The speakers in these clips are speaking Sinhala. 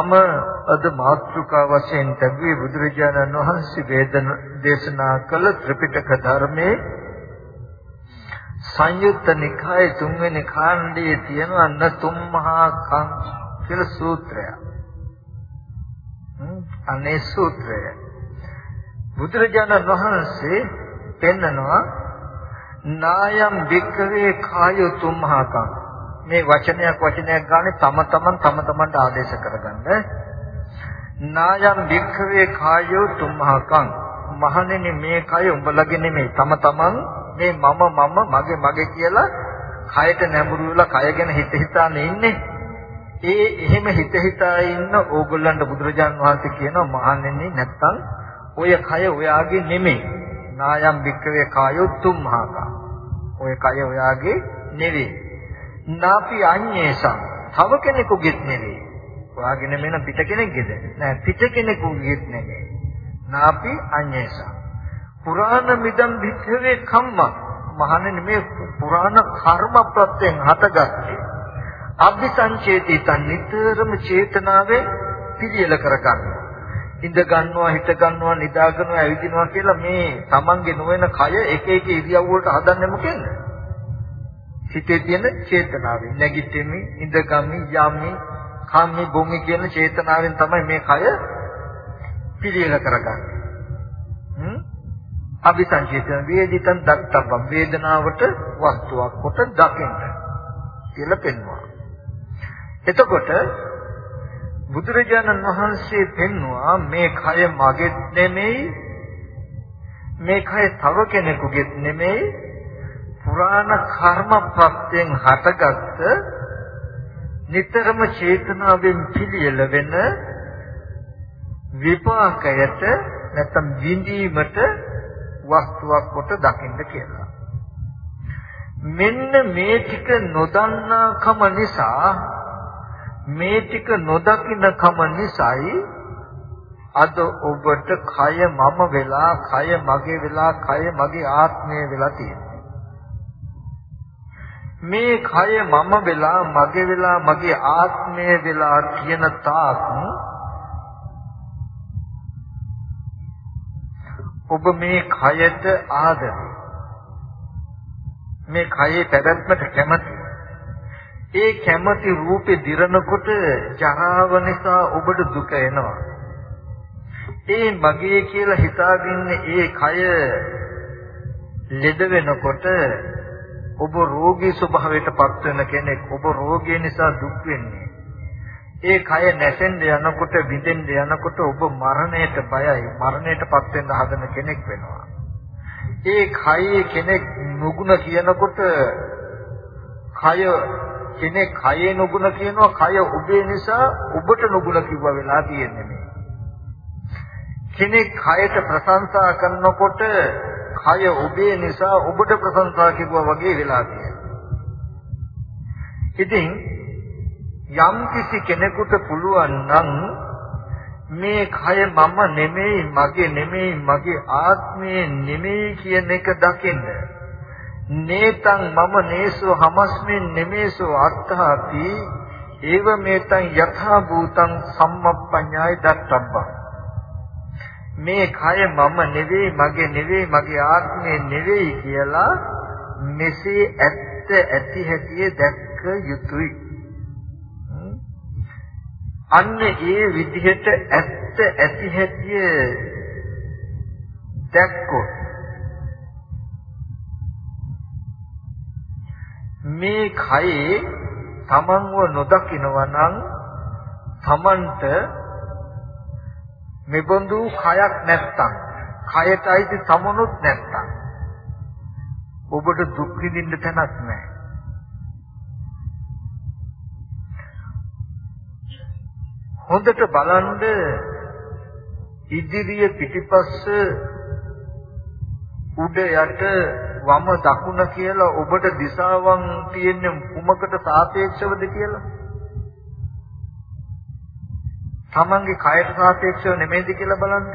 මම අද මාතෘකා වශයෙන් තැබුවේ බුදුරජාණන් වහන්සේ වේදන දේශනා කළ ත්‍රිපිටක ධර්මයේ සංයුත්ත නිකායේ තුන්වෙනි කාණ්ඩයේ තියෙන අන්න තුම් මහා කං කියලා සූත්‍රය. අනේ සූත්‍රය. බුදුරජාණන් වහන්සේ පෙන්නනවා නායම් වික්‍රේ කාය තුම් මහා කං මේ වචනයක් වචනයක් ගානේ තම තමන් තම තමන්ට ආදේශ කරගන්න. නායම් වික්ඛවේ කායෝ තුම්හකං මහණෙනි මේ කය උඹලගේ නෙමෙයි තම තමන් මේ මම මම මගේ මගේ කියලා කයට නැඹුරු වෙලා කය ගැන හිත හිතානේ ඉන්නේ. ඒ එහෙම හිත හිතා ඉන්න ඕගොල්ලන්ට බුදුරජාන් වහන්සේ කියනවා මහණෙනි නැත්තම් ඔය කය ඔයාගේ නෙමෙයි. නායම් වික්ඛවේ කායෝ තුම්හකං. ඔය කය ඔයාගේ නෙවෙයි. නාපි අඤ්ඤේසං තව කෙනෙකුගෙත් නෙවෙයි. ඔයාගෙන මෙන්න පිට කෙනෙක්ගේද? නෑ පිට කෙනෙකුගෙත් නෙවෙයි. නාපි අඤ්ඤේසං. පුරාණ මිදම් වික්ඛවේ කම්ම මහණෙනි මේ පුරාණ කර්ම ප්‍රත්‍යයෙන් හටගත්තේ. අභිසංචේති තන් නිතරම චේතනාවේ පිළියෙල කරගන්න. ඉඳ ගන්නවා හිට ගන්නවා නිදා ගන්නවා ඇවිදිනවා කියලා මේ තමන්ගේ නොවන කය එක එක ඉරියව් වලට හදන්නේ මොකෙන්ද? හිතේ තියෙන චේතනාවෙන් නැගිටිමි ඉඳගමි යමි කම්මි බොමි කියන චේතනාවෙන් තමයි මේ කය පිළියෙල කරගන්නේ. හ්ම් අபிසංචේතන වේදිතං දත්තබ්බ වේදනාවට වස්තුවක් කොට දකින්න කියලා පෙන්වනවා. එතකොට බුදුරජාණන් වහන්සේ පෙන්වුවා මේ කය මගේ නෙමෙයි මේ කය තව කෙනෙකුගේ නෙමෙයි පුරාණ කර්ම ප්‍රත්‍යයෙන් හටගත්ත නිතරම චේතනාවෙන් පිළියෙල වෙන විපාකයට නැත්නම් විඳීමට වස්තුවක් කොට දකින්න කියලා. මෙන්න මේ ටික නොදන්නාකම නිසා මේ ටික නොදකින්නකම නිසායි අද ඔබට කය මම වෙලා කය මගේ වෙලා කය මගේ ආත්මය වෙලා තියෙනවා. මේ කය මම වෙලා මගේ වෙලා මගේ ආත්මය වෙලා කියන තාක් ඔබ මේ කයට ආදරේ. මේ කයේ පැවැත්මට කැමති. ඒ කැමති රූපේ දිරනකොට ජරාව නිසා ඔබට දුක එනවා. ඒ මගේ කියලා හිතාගෙන ඒ කය ලෙඩ වෙනකොට ඔබ රෝගී ස්වභාවයට පත් වෙන කෙනෙක් ඔබ රෝගය නිසා දුක් වෙන්නේ. ඒ කය නැසෙන්න යනකොට විඳෙන්න යනකොට ඔබ මරණයට බයයි මරණයට පත් වෙන්න හදන කෙනෙක් වෙනවා. ඒ කයේ කෙනෙක් නුගුණ කියනකොට කය කෙනෙක් කයේ නුගුණ කියනවා කය ඔබේ නිසා ඔබට නුගුණ කිව්වා වෙලා තියෙන්නේ මේ. කෙනෙක් කයට ප්‍රශංසා කරනකොට කය ඔබේ නිසා ඔබට ප්‍රශංසා කෙරුවා වගේ වෙලා ඉතින් යම් කිසි කෙනෙකුට පුළුවන් නම් මේ කය මම නෙමෙයි මගේ නෙමෙයි මගේ ආත්මය නෙමෙයි කියන එක දකින්න. නේතං මම නේසෝ හමස්මින් නෙමේසෝ අත්තාපි ඒව මේතං යථා භූතං සම්මප්පඤ්ඤාය දත්තබ්බං. මේ කය මම නෙවෙයි මගේ නෙවෙයි මගේ ආත්මය නෙවෙයි කියලා මෙසේ ඇත්ත ඇති හැටි දැක්ක යුතුයි. අන්න ඒ විදිහට ඇත්ත ඇති හැටි දැක්කොත් මේ කයේ තමන්ව නොදකිනවා නම් තමන්ට මෙබඳු කයක් නැත්තම් කයට අයිති සමුනුත් නැත්තම් ඔබට දුක් විඳින්න තැනක් නැහැ. හොඳට බලන්න ඉදිරිය පිටිපස්ස උඩ යට වම දකුණ කියලා ඔබට දිශාවන් තියෙන්නේ කුමකට සාපේක්ෂවද කියලා තමන්ගේ කයට සාපේක්ෂව නෙමෙයිද කියලා බලන්න.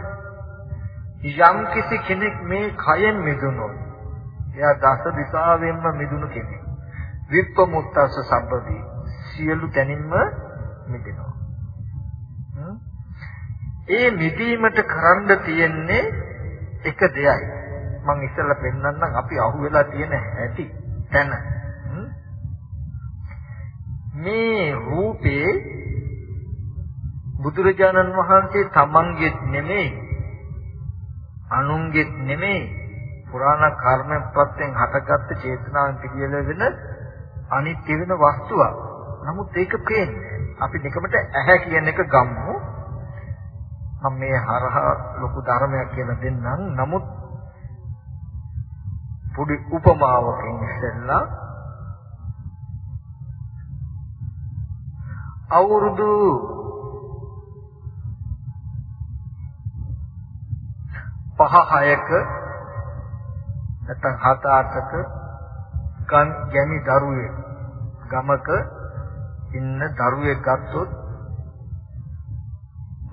යම් කිසි කෙනෙක් මේ කයෙන් මිදුණොත් එයා දස දිශාවෙන්ම මිදුණු කෙනෙක්. විප්පමුත්තස්ස සම්පදී සියලු තැනින්ම මිදෙනවා. ඒ මිදීමට කරන්න තියෙන්නේ එක දෙයයි. මම ඉස්සෙල්ලා පෙන්නන්නම් අපි අහුවෙලා තියෙන හැටි. දැන. මේ රූපේ බුදුරජාණන් වහන්සේ තමන්ගෙත් නෙමෙයි අනුන්ගෙත් නෙමෙයි පුරාණ කර්ම ප්‍රත්‍යයෙන් හටගත්ත චේතනාවෙන් පිළියෙල වෙන අනිත්‍ය වෙන වස්තුවක්. නමුත් ඒක පේන්නේ. අපි නිකමට ඇහැ කියන එක ගම්මු. මම මේ හරහා ලොකු ධර්මයක් කියලා දෙන්නම්. නමුත් පොඩි උපමාවකින් ඉස්සෙල්ලා අවුරුදු පහ හයක නැත්නම් හත අටක ගන් ගැමි දරුවේ ගමක ඉන්න දරුවෙක් ගත්තොත්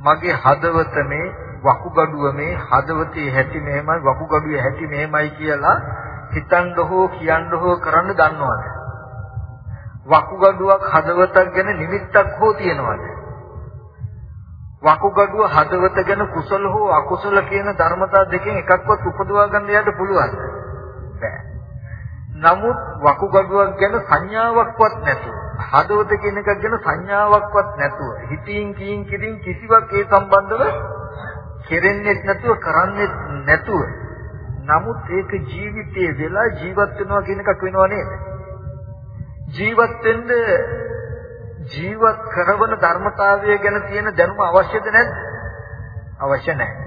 මගේ හදවත මේ වකුගඩුව මේ හදවතේ හැටි මෙහෙමයි වකුගඩුවේ හැටි මෙහෙමයි කියලා හිතන්න හෝ කියන්න හෝ කරන්න දන්නවද? වකුගඩුවක් හදවතක් ගැන නිමිත්තක් හෝ තියනවද? වකුගඩුව හදවත ගැන කුසල හෝ අකුසල කියන ධර්මතා දෙකෙන් එකක්වත් උපදවා ගන්න යට පුළුවන්ද බෑ. නමුත් වකුගඩුවක් ගැන සංඥාවක්වත් නැතුව හදවත කියන එකක් ගැන සංඥාවක්වත් නැතුව හිතින් කියින් කියින් කිසිවක් ඒ සම්බන්ධව කෙරෙන්නේ නැතුව කරන්නේ නැතුව නමුත් ඒක ජීවිතයේ වෙලා ජීවත් වෙනවා කියන එකක් වෙනව නේද? ජීවත් වෙන්න ජීවත් කරවන ධර්මතාවය ගැන තියෙන දැනුම අවශ්‍යද නැද්ද? අවශ්‍ය නැහැ.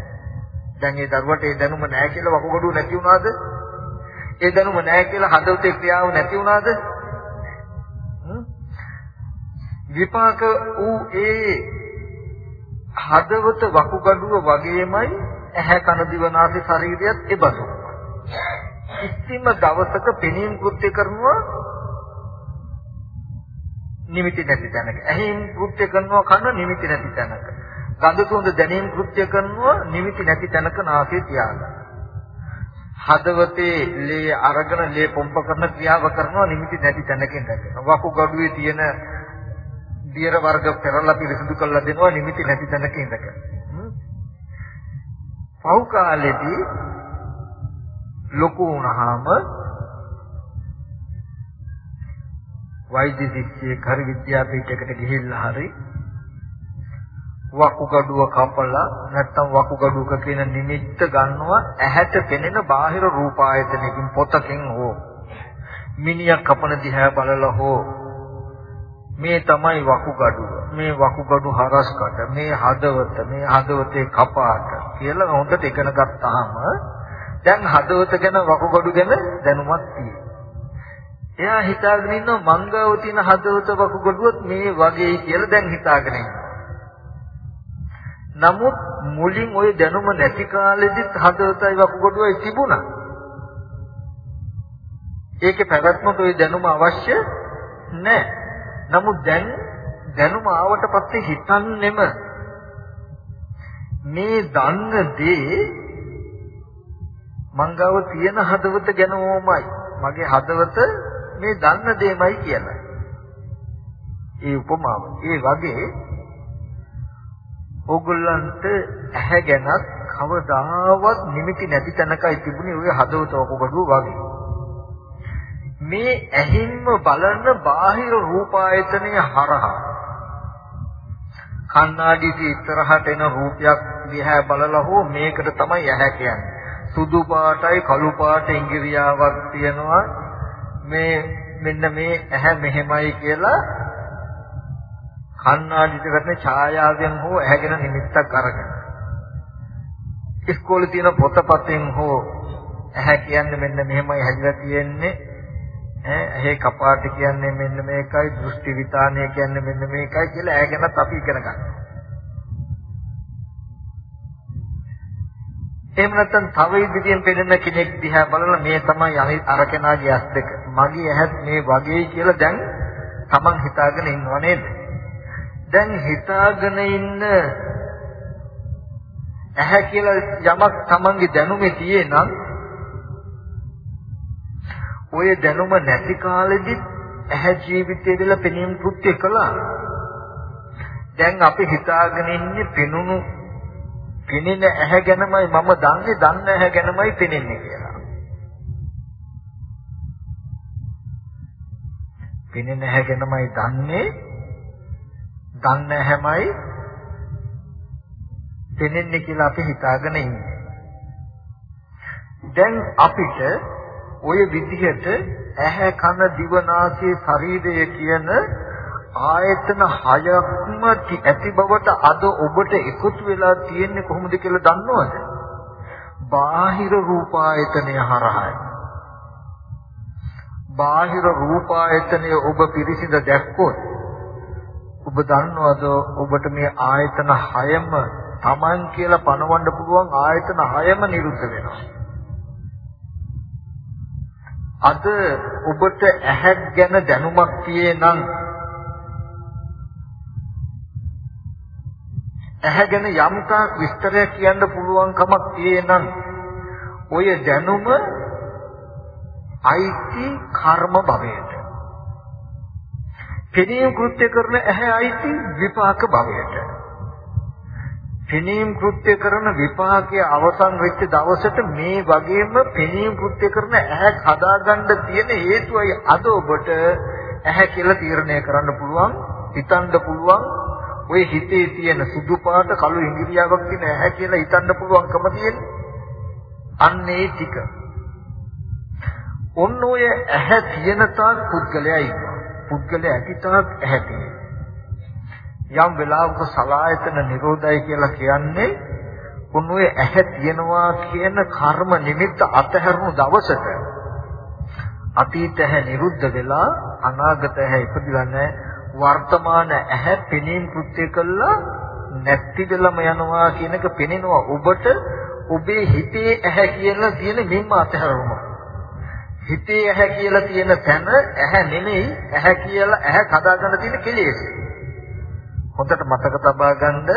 දැන් ඒ දරුවට ඒ දැනුම නැහැ කියලා වකුගඩුව නැති වුණාද? ඒ දැනුම නැහැ කියලා හදවතේ ක්‍රියාව නැති වුණාද? විපාක වූ ඒ හදවත වකුගඩුව වගේමයි ඇහැ කන දිව නාසය ශරීරයත් ඒබඳු. කිසිම දවසක පෙනීම් කෘත්‍ය කරනවා නිමිති නැති තැනක. ඇහෙන් කෘත්‍ය කරනවා කන නිමිති නැති තැනක. ගඳ සුවඳ දැනීම් කෘත්‍ය කරනවා නිමිති නැති තැනක නාසය තියාගන්න. හදවතේ ලේ අරගෙන ලේ පොම්ප කරන ක්‍රියාව කරනවා නිමිති නැති තැනකින් දැක්කම. වකුගඩුවේ තියෙන දියර වර්ග පෙරලා පිරිසිදු කරලා දෙනවා නිමිති නැති තැනක ඉඳක. පව් කාලෙදී ලොකු වුණාම වෛද්‍ය ශිෂ්‍යයෙක් හරි විද්‍යාපීඨයකට ගිහිල්ලා හරි වකුගඩුව කපලා නැත්තම් වකුගඩුවක කියන නිමිත්ත ගන්නවා ඇහැට පෙනෙන බාහිර රූපායතනකින් පොතකින් හෝ මිනිහා කපන දිහා බලලා හෝ මේ තමයි වකුගඩුව. මේ වකුගඩු හරස්කට, මේ හදවත, මේ හදවතේ කපාට කියලා හොඳට ඉගෙන ගත්තාම දැන් හදවත ගැන වකුගඩු ගැන දැනුමක් තියෙනවා. එයා හිතාගෙන ඉන්නවා මංගව තියෙන හදවත වකුගඩුවත් මේ වගේ කියලා දැන් හිතාගෙන නමුත් මුලින් ওই දැනුම නැති කාලෙදිත් හදවතයි වකුගඩුවයි තිබුණා. ඒකේ පැවැත්මට ওই දැනුම අවශ්‍ය නැහැ. නමුත් දැන් දැනුම ආවට පස්සේ හිතන්නෙම මේ දන්න දේ මංගව තියෙන හදවත ගැනමයි මගේ හදවත මේ දන්න දෙයමයි කියලා. ඒ උපමාව. ඒ වගේ ඕගොල්ලන්ට ඇහැ ගැනත් කවදාවත් නිමිති නැති තැනකයි තිබුණේ ওই හදවත ඔකගඩුව වගේ. මේ ඇහින්ම බලන බාහිර රූපායතනය හරහා කන්නාඩියේ ඉස්සරහට එන රූපයක් දිහා බලලා හෝ මේකට තමයි ඇහැ කියන්නේ සුදු පාටයි කළු පාට ඉංග්‍රීසියාවක් තියෙනවා මේ මෙන්න මේ ඇහැ මෙහෙමයි කියලා කන්නාඩියට ගන්න ඡායාවෙන් හෝ ඇහැගෙන නිමිත්තක් අරගෙන ඉස්කෝලේ තියෙන පොතපතෙන් හෝ ඇහැ කියන්නේ මෙන්න මෙහෙමයි හැදිලා තියෙන්නේ ඈ කපාට කියන්නේ මෙන්න මේකයි දෘෂ්ටි විතානය කියන්නේ මෙන්න මේකයි කියලා ඈ ගැනත් අපි ඉගෙන ගන්නවා. එහෙම නැත්නම් තව ඉදිරියෙන් පෙනෙන කෙනෙක් දිහා බලලා මේ තමයි අර කෙනාගේ ඇස් දෙක. මගේ ඇහත් මේ වගේ කියලා දැන් Taman හිතාගෙන ඉන්නව නේද? දැන් හිතාගෙන ඉන්න ඇහැ කියලා යමක් Tamanගේ දැනුමේ තියෙනම් ඔය දැනුම නැති කාලෙදි ඇහැ ජීවිතේ දෙලා පෙනීම කෘත්‍ය කළා. දැන් අපි හිතාගෙන ඉන්නේ පෙනුණු පෙනෙන ඇහැ ගැනමයි මම දන්නේ දන්න ඇහැ ගැනමයි පෙනෙන්නේ කියලා. පෙනෙන ඇහැ ගැනමයි දන්නේ දන්න ඇහැමයි පෙනෙන්නේ කියලා අපි හිතාගෙන ඉන්නේ. දැන් අපිට ওই විදිහට ඇහැ කන දිව නාසය ශරීරය කියන ආයතන හයක්ම ඇති බවට අද ඔබට එකතු වෙලා තියෙන්නේ කොහොමද කියලා දන්නවද? බාහිර රූපායතනය හරහායි. බාහිර රූපායතනය ඔබ පිරිසිඳ දැක්කොත් ඔබ දන්නවද ඔබට මේ ආයතන හයම Taman කියලා පනවන්න පුළුවන් ආයතන හයම නිරුද්ධ වෙනවා. අද ඔබට ඇහක් ගැන දැනුමක් තියේ නම් ඇහැ ගැන යම්තාක් විස්තරයක් කියන්න පුළුවන් කමක් තියේ නම් ඔය දැනුම අයිති කර්ම භවයට. පෙනීම කෘත්‍ය කරන ඇහැ අයිති විපාක භවයට. පෙනීම් කෘත්‍ය කරන විපාකයේ අවසන් වෙච්ච දවසට මේ වගේම පෙනීම් කෘත්‍ය කරන ඇහැ හදාගන්න තියෙන හේතුවයි අද ඔබට ඇහැ කියලා තීරණය කරන්න පුළුවන් හිතන්න පුළුවන් ඔය හිතේ තියෙන සුදු පාට කළු ඉංග්‍රීසියාවක් තියෙන ඇහැ කියලා හිතන්න පුළුවන්කම තියෙන්නේ අන්න ඒ ටික ඔන්න ඔය ඇහැ තියෙන තාක් පුද්ගලයා ඉන්නවා පුද්ගලයා ඇති තාක් ඇහැ තියෙනවා යම් වෙලාවක සලායතන නිරෝධය කියලා කියන්නේ උන්වේ ඇහැ තියනවා කියන කර්ම නිමිත්ත අතහැරුණු දවසට අතීත ඇහැ නිරුද්ධ වෙලා අනාගත ඇහැ ඉපදිලා නැහැ. වර්තමාන ඇහැ පෙනීම් කෘත්‍ය කළා නැති වෙලම යනවා කියන එක පෙනෙනවා. ඔබට ඔබේ හිතේ ඇහැ කියලා තියෙන මෙන්න අතහැරුණා හිතේ ඇහැ කියලා තියෙන තැන ඇහැ නෙමෙයි ඇහැ කියලා ඇහැ කදාගන්න තියෙන කෙලෙස්. හොඳට මතක තබා ගන්න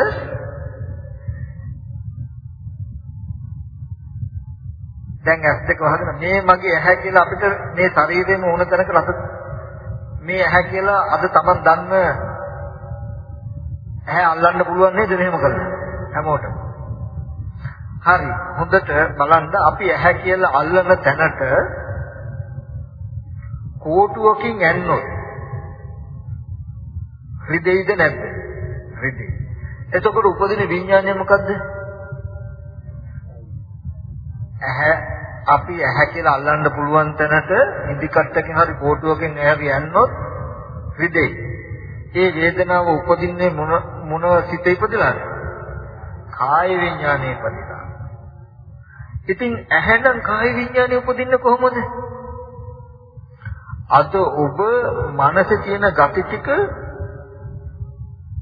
දැන් ඇස් දෙක වහගෙන මේ මගේ ඇහැ කියලා අපිට මේ ශරීරෙම ඕන තැනක රස මේ ඇහැ කියලා අද Taman දන්න ඇහැ අල්ලන්න පුළුවන් නේද මෙහෙම කළා හැමෝටම. හරි. හොඳට බලන්න අපි ඇහැ කියලා අල්ලන තැනට කෝටුවකින් ඇන්නොත් රිදෙයිද නැද්ද රිදී. එතකොට උපදින විඥානය මොකද්ද? ඇහැ අපි ඇහැ කියලා අල්ලන්න පුළුවන් තැනට ඉදිකට්ටකින් හරි කෝටුවකින් ඇහැරි යන්නොත් රිදෙයි. ඒ වේදනාව උපදින්නේ මොන මොන සිත ඉපදලාද? කාය විඥානයේ ඉපදලා. ඉතින් ඇහැනම් කාය විඥානය උපදින්නේ කොහොමද? අද ඔබ මනසේ තියෙන gati ටික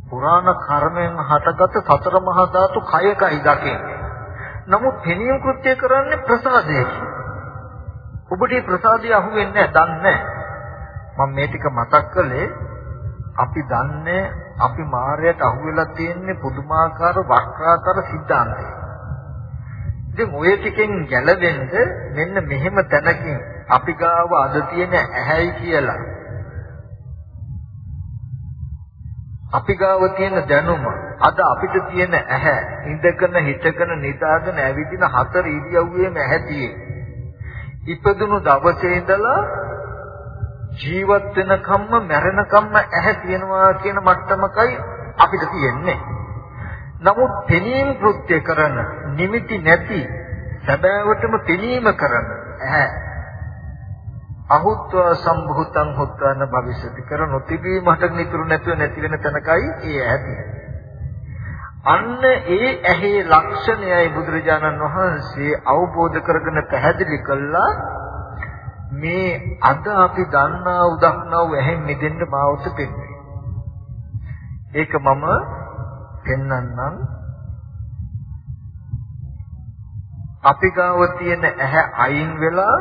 පුරාණ කර්මයෙන් හටගත් සතර මහා ධාතු කයකයි දකින්නේ. නමුත් පෙනීම කෘත්‍ය කරන්නේ ප්‍රසාදයෙන්. ඔබට මේ ප්‍රසාදය අහුවෙන්නේ නැහැ, මම මේ ටික මතක් කළේ අපි දන්නේ අපි මායයට අහුවෙලා තියෙන්නේ පුදුමාකාර වක්‍රාකාර සිද්ධාන්තය. ඉතින් ඔය ටිකෙන් ගැලවෙන්න මෙන්න මෙහෙම තැනකින් අපි ගාව අද තියෙන ඇහැයි කියලා අපි ගාව තියෙන දැනුම අද අපිට තියෙන ඇහැ ඉඳගෙන හිටගෙන නිදාගෙන ඇවිදින හතර ඉරියව්වේම ඇහැ තියෙන්නේ. ඉපදුණු දවසේ ඉඳලා ජීවත් වෙනකම්ම මැරෙනකම්ම ඇහැ තියෙනවා කියන මට්ටමකයි අපිට තියෙන්නේ. නමුත් පෙනීම කෘත්‍ය කරන නිමිති නැති සැබෑවටම පෙනීම කරන ඇහැ අහුත්ව සම්භූතං හොත්වන භවිෂති කර නොතිබීමට නිතුරු නැතුව නැති වෙන තැනකයි ඒ ඇති. අන්න ඒ ඇහි ලක්ෂණයයි බුදුරජාණන් වහන්සේ අවබෝධ කරගෙන පැහැදිලි කළා මේ අද අපි දන්නා උදක්නව ඇහෙන් මිදෙන්න මාවත පෙන්නේ. ඒක මම පෙන්වන්නම් අපි ගාව තියෙන ඇහැ අයින් වෙලා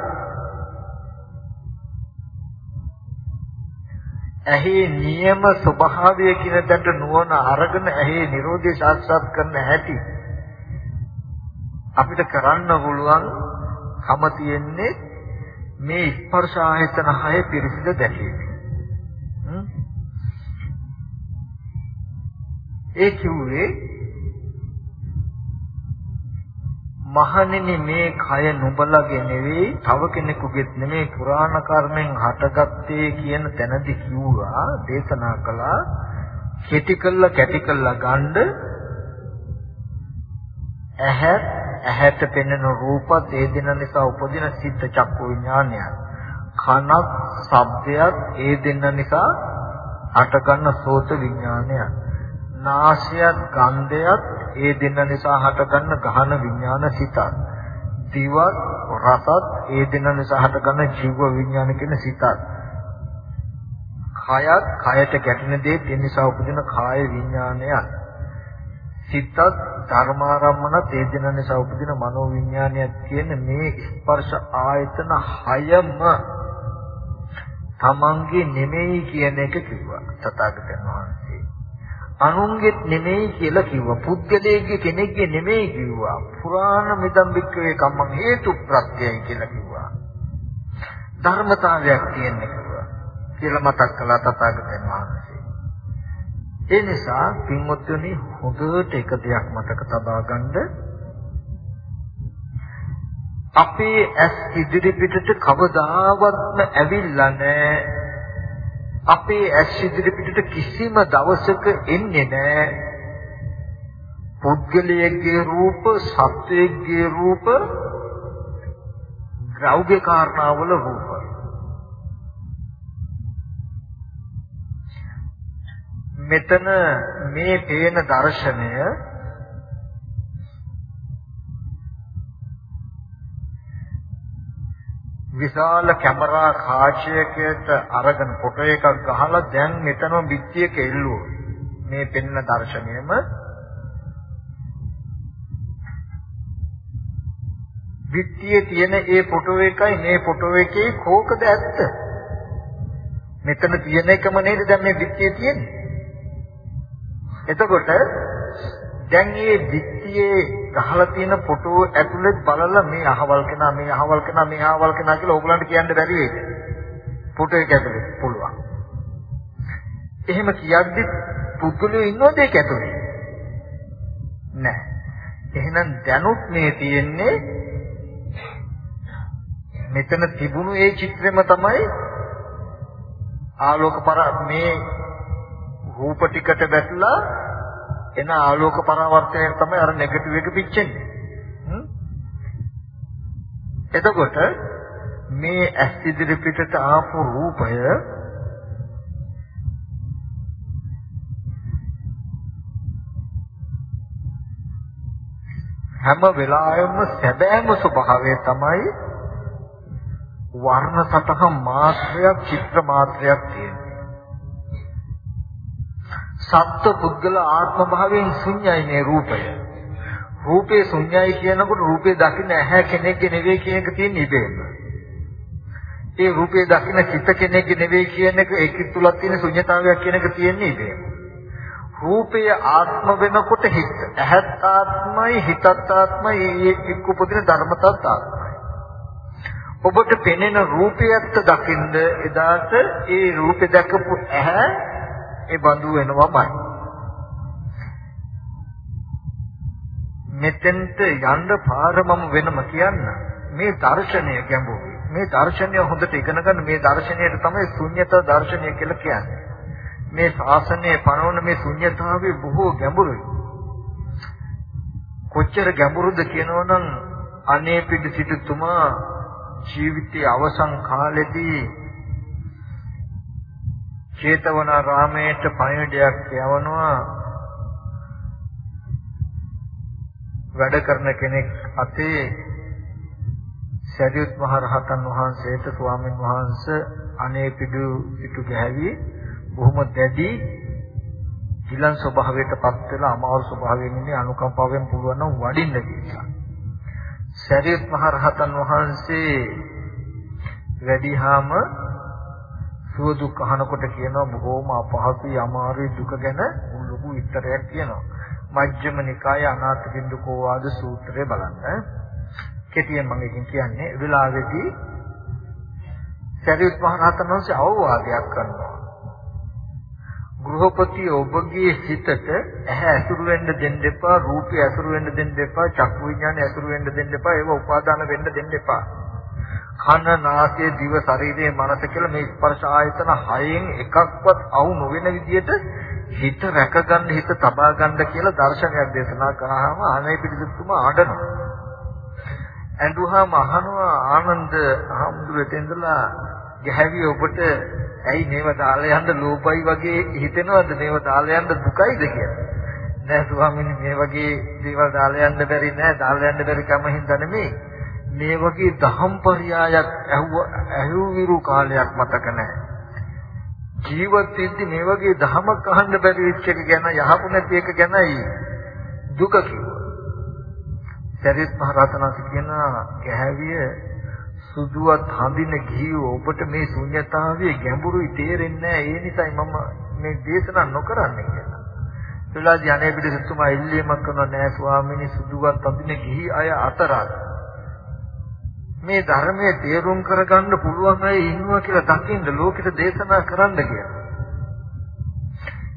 ඇහි නියම ස්වභාවය කියන දඬ නුවණ අරගෙන ඇහි Nirodhe සාක්ෂාත් කරන හැටි අපිට කරන්න පුළුවන් කම තියෙන්නේ මේ ස්පර්ශ ආයතන හය පිරිසිදු දැකීම. ඒ කිව්වේ මහණෙනි මේ කය නුඹලගේ නෙවෙයි තව කෙනෙකුගේත් නෙමෙයි පුරාණ කර්මෙන් හටගත්තේ කියන තැනදී කිව්වා දේශනා කළා කෙටි කළා කැටි කළා ගන්න. ඇහැ ඇහැට පෙනෙන රූපත් ඒ දින නිසා උපදින සිත් චක්කු විඥානය කනත් ශබ්දයක් ඒ දින නිසා හටගන්න සෝත විඥානය නාසයත් ගන්ධයත් ඒ දෙන්න නිසා හටගන්න ගහන විඥාන සිතක්. දිවත් රසත් ඒ දෙන්න නිසා හටගන්න ජීව විඥාන කියන සිතක්. කයත් කයට ගැටෙන දේ ඒ නිසා උපදින කාය විඥානයක්. සිතත් ධර්මාරම්මනත් ඒ දෙන්න නිසා උපදින මනෝ විඥානයක් කියන මේ ස්පර්ශ ආයතන හයම තමන්ගේ නෙමෙයි කියන එක කිව්වා තථාගතයන් වහන්සේ. අනුන්ගෙත් නෙමෙයි කියලා කිව්වා. පුද්ගලයෙක්ගේ කෙනෙක්ගේ නෙමෙයි කිව්වා. පුරාණ මිදම් බික්කවේ කම්මං හේතු ප්‍රත්‍යයයි කියලා කිව්වා. ධර්මතාවයක් තියෙන කිව්වා. කියලා මතක් කළා තථාගතයන් වහන්සේ. ඒ නිසා පින්වත්නි හොඳට එක දෙයක් මතක තබා ගන්න අපේ ඇස් ඉදිරි පිටට කවදාවත්ම ඇවිල්ලා නැහැ අපේ ඇස් ඉදිරි පිටට කිසිම දවසක එන්නේ නැහැ පුද්ගලයෙක්ගේ රූප සත්වයෙක්ගේ රූප ද්‍රව්‍ය කාරණාවල රූප. මෙතන මේ පේන දර්ශනය විශාල කැමරා කාචයකට අරගෙන ෆොටෝ එකක් ගහලා දැන් මෙතනම පිටියක එල්ලුවා. මේ පෙන්න දර්ශනයම පිටියේ තියෙන ඒ ෆොටෝ එකයි මේ ෆොටෝ එකේ කෝකද ඇත්ත? මෙතන තියෙන එකම නේද දැන් මේ පිටියේ තියෙන්නේ? එතකොට දැන් මේ පිටියේ ගහලා තියෙන ෆොටෝ ඇතුලේ බලලා මේ අහවල් කෙනා මේ අහවල් කෙනා මේ අහවල් කෙනා කියලා ඕගලන්ට කියන්න බැරි වෙයි. ෆොටෝ එක ඇතුලේ පුළුවන්. එහෙම කියද්දි පුද්ගලයෝ ඉන්නවද ඒක ඇතුලේ? නැහැ. එහෙනම් දැනුත් මේ තියෙන්නේ මෙතන තිබුණු ඒ චිත්‍රෙම තමයි ආලෝක පර මේ රූප ටිකට වැටලා එන ආලෝක පරාවර්තනය තමයි අර නෙගටිව් එක පිච්චෙන්නේ. එතකොට මේ ඇස් ඉදිරි පිටට ආපු රූපය හැම වෙලාවෙම සැබෑම ස්වභාවය තමයි වර්ණ සතහන් මාත්‍රයක් චිත්‍ර මාත්‍රයක් තියෙන. සත්ව පුද්ගල ආත්ම භාවයෙන් ශුන්‍යයි මේ රූපය. රූපේ ශුන්‍යයි කියනකොට රූපේ දකින්න ඇහැ කෙනෙක්ගේ නෙවෙයි කියන එක තියෙන ඉබේම. ඒ රූපේ දකින්න චිත්ත කෙනෙක්ගේ නෙවෙයි කියන එක ඒක තුලක් තියෙන ශුන්‍යතාවයක් කියන එක තියෙන්නේ ඉබේම. රූපය ආත්ම වෙනකොට හිත ඇහත් ආත්මයි හිතත් ආත්මයි එක්ක උපදින ධර්මතත් ආත්මයි. ඔබට පෙනෙන රූපයත් දකින්ද එදාට ඒ රූපේ දැකපු ඇහැ ඒ බඳු වෙනවමයි. මෙතෙන්ට යන්න පාර මම වෙනම කියන්න. මේ දර්ශනය ගැඹුරුයි. මේ දර්ශනය හොඳට ඉගෙන ගන්න මේ දර්ශනයට තමයි ශුන්්‍යත දර්ශනය කියලා කියන්නේ. මේ ශාසනයේ පනවන මේ ශුන්්‍යතාවය බොහෝ ගැඹුරුයි. කොච්චර ගැඹුරුද කියනවනම් අනේ පිට සිටුතුමා ජීවිතයේ අවසන් කාලෙදී චේතවනාරාමයට පණිවිඩයක් යවනවා වැඩ කරන කෙනෙක් අතේ සරියුත් මහ රහතන් වහන්සේට ස්වාමීන් වහන්සේ අනේ පිටු පිටු ගැහැවි බොහොම දැඩි ඊළඟ ස්වභාවයටපත් වෙලා අමාරු ස්වභාවයෙන් ඉන්නේ අනුකම්පාවෙන් පුළුවන් නම් වඩින්න කියලා. සරියුත් මහ රහතන් වහන්සේ වැඩිහාම සුව දුක් අහනකොට කියනවා බොහෝම අපහසුයි අමාරුයි දුක ගැන ලොකු විස්තරයක් කියනවා. මජ්ක්‍ධිම නිකායේ අනාථ බින්දුකෝ වාද සූත්‍රය බලන්න. කෙටියෙන් මම එකකින් කියන්නේ විලාවේදී සරියුත් මහ රහතන් වහන්සේ අවවාදයක් කරනවා. ගෘහපති ඔබගේ හිතට ඇහැ ඇසුරු වෙන්න දෙන්න එපා රූපය ඇසුරු වෙන්න දෙන්න එපා චක්කු විඥානය ඇසුරු වෙන්න දෙන්න එපා ඒව උපාදාන වෙන්න දෙන්න එපා කන නාසය දිව ශරීරය මනස කියලා මේ ස්පර්ශ ආයතන හයෙන් එකක්වත් අවු නොවන විදිහට හිත රැකගන්න හිත තබා ගන්න කියලා දර්ශනයක් දේශනා කරාම ආනේ පිටිදුතුමා ආඩනවා ඇඬුවාම අහනවා ආනන්ද හම්දුරට ඉඳලා ගැහැවි ඔබට ඇයි මේව දාලා යන්න ලෝපයි වගේ හිතෙනවද මේව දාලා යන්න දුකයිද කියලා. නෑ ස්වාමීනි මේ වගේ දේවල් දාලා යන්න බැරි නෑ දාලා යන්න බැරි කම හින්දා නෙමෙයි. මේ වගේ දහම් පරයයක් ඇහුව විරු කාලයක් මතක නෑ. ජීවත් වෙද්දි මේ වගේ දහමක් අහන්න බැරි වෙච්ච එක ගැන යහපු නැති එක ගැනයි දුක කිව්වා. සරිත් මහ රතනස් කියන ගැහැවිය සුදුවත් හඳින ගිහිව ඔබට මේ ශුන්‍යතාවයේ ගැඹුරුයි තේරෙන්නේ නැහැ. ඒ නිසායි මම මේ දේශනා නොකරන්නේ කියලා. ඒලාදී අනේ පිටසතුමා ඉල්ලීමක් කරනවා නෑ ස්වාමීනි සුදුවත් හඳින ගිහි අය අතර මේ ධර්මයේ තේරුම් කරගන්න පුළුවන් අය ඉන්නවා කියලා දකින්න ලෝකෙට දේශනා කරන්න කියලා.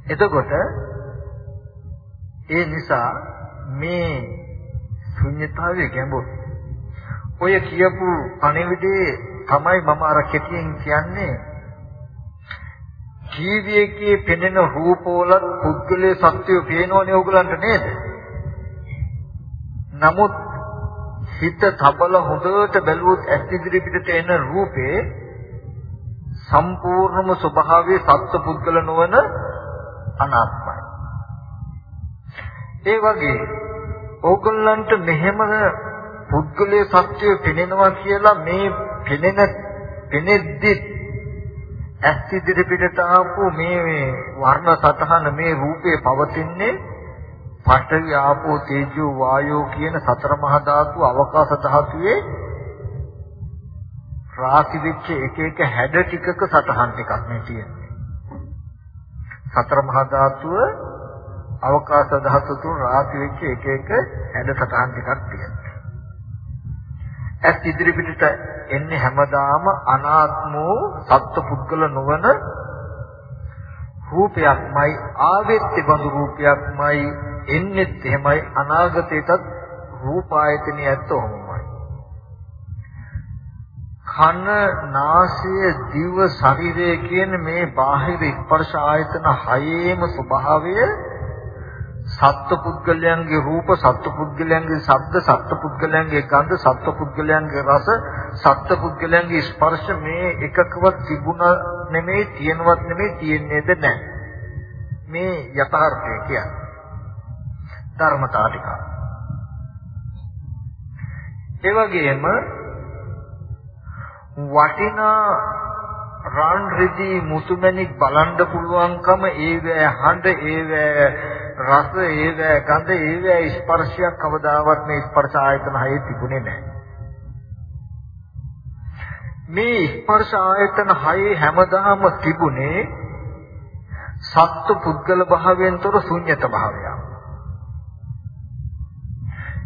එතකොට ඒ නිසා මේ ශුන්‍යතාවයේ ගැඹුරු ඔය කියපු පණිවිඩේ තමයි මම අර කෙටියෙන් කියන්නේ ජීවිතයේ පෙනෙන රූපවල පුද්ගලයේ සත්‍යය පේනෝනේ ඕගලන්ට නේද? නමුත් හිත තබල හොඳට බැලුවොත් ඇස් ඉදිරි පිටට එන රූපේ සම්පූර්ණම ස්වභාවයේ සත්ත්ව පුද්ගල නොවන අනාත්මයි. ඒ වගේ ඕගොල්ලන්ට මෙහෙම පුද්ගලයේ සත්‍යය පෙනෙනවා කියලා මේ පෙනෙන පෙනෙද්දි ඇස් ඉදිරි පිටට ආපු මේ වර්ණ සතහන මේ රූපේ පවතින්නේ පඨවි ආපෝ තේජෝ වායෝ කියන සතර මහා ධාතු අවකාශ ධාතුවේ රාශි වෙච්ච එක එක හැඩ ටිකක සතහන් ටිකක් මේ තියෙන්නේ. සතර මහා ධාතුව අවකාශ ධාතු තුන රාශි වෙච්ච එක එක හැඩ සතහන් ටිකක් තියෙනවා. ඇස් ඉදිරි පිටට එන්නේ හැමදාම අනාත්මෝ සත්පුද්ගල නොවන රූපයක්මයි ආවෙත් බඳු රූපයක්මයි එන්නේත් එහෙමයි අනාගතේටත් රූපායතනිය ඇත්තෝමයි කන නාසය දිව ශරීරය කියන මේ බාහිර ස්පර්ශ ආයතන හයේම ස්වභාවය සත්පුද්ගලයන්ගේ රූප සත්පුද්ගලයන්ගේ ශබ්ද සත්පුද්ගලයන්ගේ ගන්ධ සත්පුද්ගලයන්ගේ රස සත්පුද්ගලයන්ගේ ස්පර්ශ මේ එකකවත් තිබුණ නෙමෙයි තියෙනවත් නෙමෙයි තියෙන්නේද නැහැ. මේ යථාර්ථය කියන්නේ. ධර්මතාව ටික. ඒ වගේම වටිනා රාන් රිදී මුතුමැණික් බලන්න පුළුවන්කම ඒවැ හඬ ඒවැ රස ඒවැ ගඳ ඒවැ ස්පර්ශයක් කවදාවත් මේ ස්පර්ශ ආයතන හයේ තිබුණේ නැහැ. මේ ස්පර්ශ ආයතන හයේ හැමදාම තිබුණේ සත්තු පුද්ගල භාවයෙන් තොර ශුන්්‍යත භාවයක්.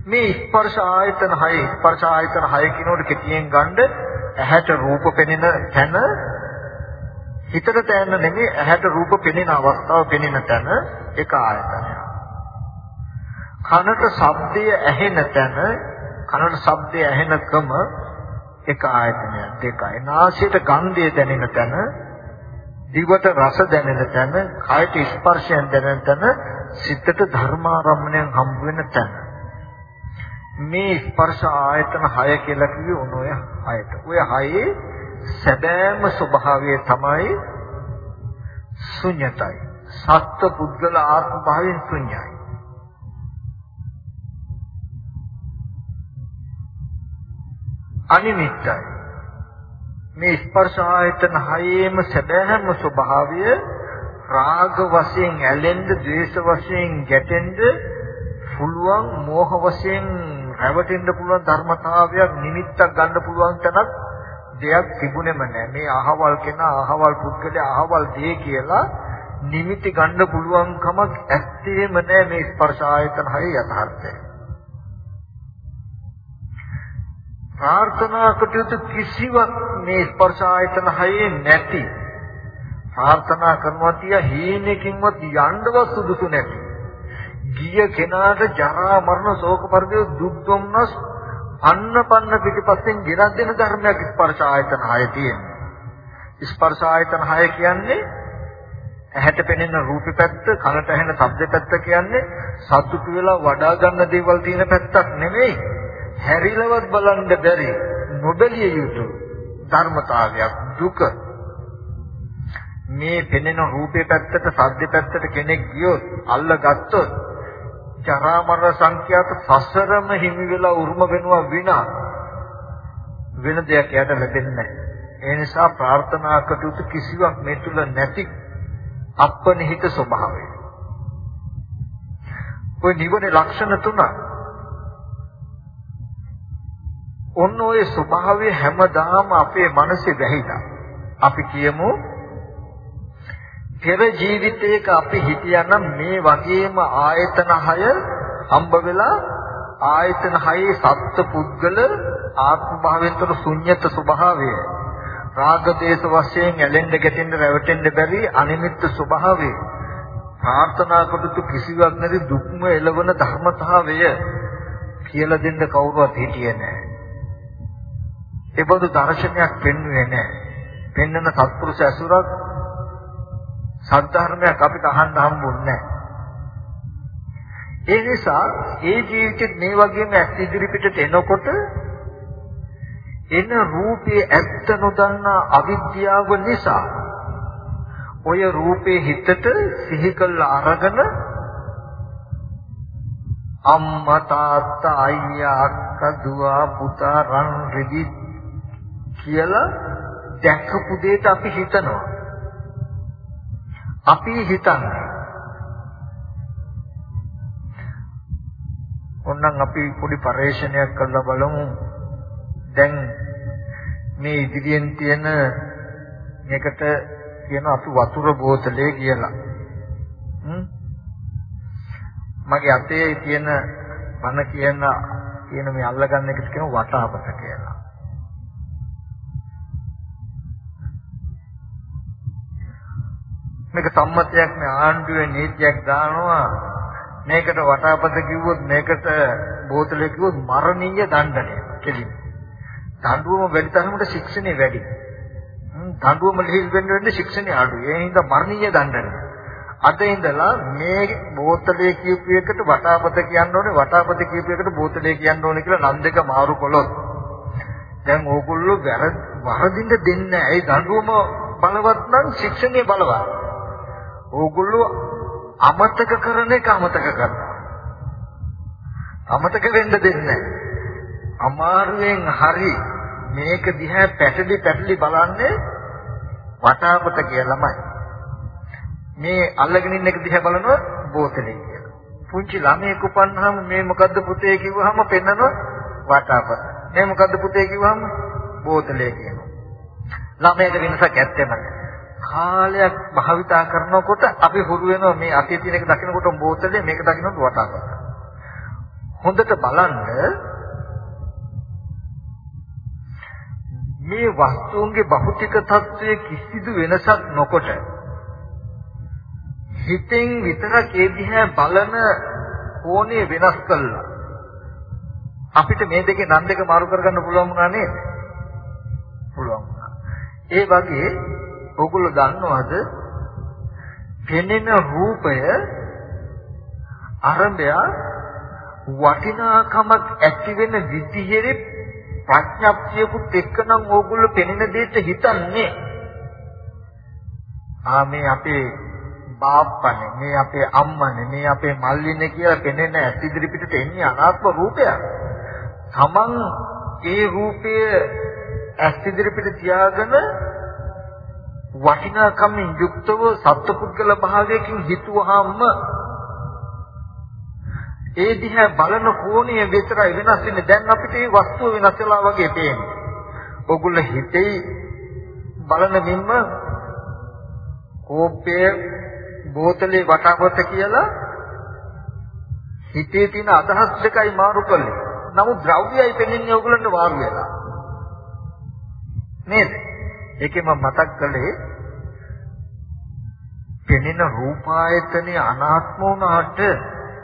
මේ ස්පර්ශ ආයතන හය ස්පර්ශ ආයතන හය කිනෝට කෙටියෙන් ගන්න ඇහැට රූප පෙනෙන තැන හිතට තැන්න නෙමෙයි ඇහැට රූප පෙනෙන අවස්ථාව පෙනෙන තැන එක ආයතනයක්. කනට ශබ්දය ඇහෙන තැන කනට ශබ්දය ඇහෙනකම එක ආයතනයක් දෙකයි. නාසයට ගන්ධය දැනෙන තැන දිවට රස දැනෙන තැන කයට ස්පර්ශයෙන් දැනෙන තැන සිතට ධර්මාරම්මණයෙන් හම්බ වෙන තැන මේ ස්පර්ශ ආයතන 6 කියලා කිව්වේ ඔනෝය 6ට. ඔය 6 සැබෑම ස්වභාවය තමයි ශුන්‍යතයි. සත්ත්ව පුද්ගල ආත්ම භාවයෙන් ශුන්‍යයි. අනිමිත්තයි. මේ ස්පර්ශ ආයතන හයේම සැබෑම ස්වභාවය රාග වශයෙන් ඇලෙන්න, ද්වේෂ වශයෙන් ගැටෙන්න, පුළුවන් මෝහ වශයෙන් රැවටෙන්න පුළුවන් ධර්මතාවයක් නිමිත්තක් ගන්න පුළුවන් තැනක් දෙයක් තිබුණෙම නැහැ. මේ අහවල් කෙනා අහවල් පුද්ගලයා අහවල් දේ කියලා නිමිති ගන්න පුළුවන් කමක් ඇත්තේම නැහැ මේ ස්පර්ශ ආයතන හයේ යථාර්ථය. ප්‍රාර්ථනා කටයුතු කිසිවක් මේ ස්පර්ශ ආයතන හයේ නැති ප්‍රාර්ථනා කරනවා තියා හීනකින්වත් යන්නවත් සුදුසු නැති. ගිය කෙනාට ජරා මරණ ශෝක පරිදේ දුක් දුම්නස් අන්න පන්න පිටිපස්සෙන් ගෙනත් දෙන ධර්මයක් ස්පර්ශ ආයතන 6 තියෙනවා. ස්පර්ශ ආයතන 6 කියන්නේ ඇහැට පෙනෙන රූපේ පැත්ත, කනට ඇහෙන ශබ්ද පැත්ත කියන්නේ සතුටු වෙලා වඩා ගන්න දේවල් තියෙන පැත්තක් නෙමෙයි. හැරිලවත් බලන්න බැරි නොබැලිය යුතු ධර්මතාවයක් දුක. මේ පෙනෙන රූපේ පැත්තට, ශබ්ද පැත්තට කෙනෙක් ගියොත්, අල්ලගත්තොත් ජරා මරණ සංඛ්‍යාත සසරම හිමි වෙලා උරුම වෙනවා විනා වෙන දෙයක් යට ලැබෙන්නේ නැහැ. ඒ නිසා ප්‍රාර්ථනා කටයුතු කිසිවක් මේ තුල නැති අපනිහිත ස්වභාවය. ඔය නිවනේ ලක්ෂණ තුන. ඔන්න ඔය ස්වභාවය හැමදාම අපේ මනසේ වැහිලා. අපි කියමු පෙර ජීවිතයක අපි හිටියනම් මේ වගේම ආයතන 6 හම්බ වෙලා ආයතන 6 සත්ත්ව පුද්ගල ආත්ම භාවයෙන්තර ශුන්්‍යත ස්වභාවය රාග දේශ වශයෙන් ඇලෙන්න ගැටෙන්න රැවටෙන්න බැරි අනිමිත්ත ස්වභාවය ප්‍රාර්ථනා කොටතු කිසිවක් නැති දුක්ම එළවන ධර්මතාවය කියලා දෙන්න කවුරුවත් හිටියේ නැහැ. ඒ බඳු දර්ශනයක් පෙන්වුවේ නැහැ. පෙන්වන සත්පුරුෂ ඇසුරක් සද්ධර්මයක් අපිට අහන්න හම්බුන්නේ නැහැ. ඒ නිසා ඒ ජීවිතෙත් මේ වගේම ඇස් ඉදිරි පිටට එනකොට එන රූපේ ඇත්ත නොදන්නා අවිද්‍යාව නිසා ඔය රූපේ හිතට සිහි කළ අරගෙන අම්මා තාත්තා අයියා අක්කා දුව පුතා රන් රිදි කියලා දැකපු දෙයට අපි හිතනවා. අපි හිතන්නේ ඕනනම් අපි පොඩි පරේක්ෂණයක් කරලා බලමු දැන් මේ ඉදිරියෙන් තියෙන මේකට කියන අපි වතුර බෝතලේ කියලා. මගේ අතේ තියෙන මන කියන කියන මේ අල්ලගන්න එකට කියන වටාපත කියලා. මේක සම්මතයක් නේ ආණ්ඩුවේ නීතියක් දානවා මේකට වටාපත කිව්වොත් මේකට බෝතලේ කිව්වොත් මරණීය දණ්ඩනය කෙලින්. දඬුවම වැඩි තරමට ශික්ෂණේ වැඩි. දඬුවම ලිහිල් වෙන්න වෙන්න ශික්ෂණේ අඩුයි. ඒ හින්දා මරණීය දඬන. අද ඉඳලා මේ බෝතලේ කියපු එකට වටාපත කියන්න ඕනේ වටාපත කියපු එකට බෝතලේ කියන්න ඕනේ කියලා නම් දෙක මාරු කළොත් දැන් ඕගොල්ලෝ වරදින්න දෙන්නේ ඇයි දඬුවම බලවත් නම් ශික්ෂණේ බලවත්. ඕගොල්ලෝ අමතක කරන එක අමතක කරනවා. අමතක වෙන්න දෙන්නේ අමාරුවෙන් හරි මේක දිහා පැටලි පැටලි බලන්නේ වටාපත කියලාමයි. මේ අල්ලගෙන ඉන්න එක දිහා බලනවා බෝතලේ කියලා. පුංචි ළමයෙක් උපන්නාම මේ මොකද්ද පුතේ කිව්වහම පෙන්නනවා වටාපත. මේ මොකද්ද පුතේ කිව්වහම බෝතලේ කියනවා. ළමයට වෙනසක් ඇත්තෙම කාලයක් භාවිතා කරනකොට අපි හුරු වෙනවා මේ අතේ තියෙන එක දකිනකොට බෝතලේ මේක දකිනකොට වටාපත. හොඳට බලන්න මේ වස්තුන්ගේ භෞතික తත්වයේ කිසිදු වෙනසක් නොකොට හිතෙන් විතරක් ඒ දිහා බලන කෝණය වෙනස් කළා. අපිට මේ දෙකේ නම් දෙක මාරු කරගන්න පුළුවන් වුණා නේද? පුළුවන් වුණා. ඒ වගේ ඕගොල්ලෝ දන්නවද? පෙනෙන රූපය අරඹය වටිනාකමක් ඇති වෙන විදිහේ ප්‍රඥප්තියකුත් එක්කනම් ඕගොල්ලෝ පෙනෙන දෙයට හිතන්නේ ආ මේ අපේ බාප්පනේ මේ අපේ අම්මනේ මේ අපේ මල්ලිනේ කියලා පෙනෙන ඇස් ඉදිරි පිටට එන්නේ අනාත්ම රූපයක්. තමන් ඒ රූපය ඇස් ඉදිරි පිට තියාගෙන වටිනාකමින් යුක්තව සත්පුද්ගල භාවයකින් හිතුවාම ඒ දිහා බලන කෝණය විතරයි වෙනස් වෙන්නේ. දැන් අපිට මේ වස්තුව වෙනස් වෙලා වගේ පේන්නේ. ඔගොල්ලෝ හිතේ බලන මින්ම කෝපයේ බෝතලේ වටාපත කියලා හිතේ තියෙන අදහස් දෙකයි මාරු කළේ. නමුත් ද්‍රව්‍යයයි පෙනෙන්නේ ඔයගලන්ට වාරු වෙලා. නේද? ඒකේ මම මතක් කළේ පෙනෙන රූපායතනේ අනාත්ම වුණාට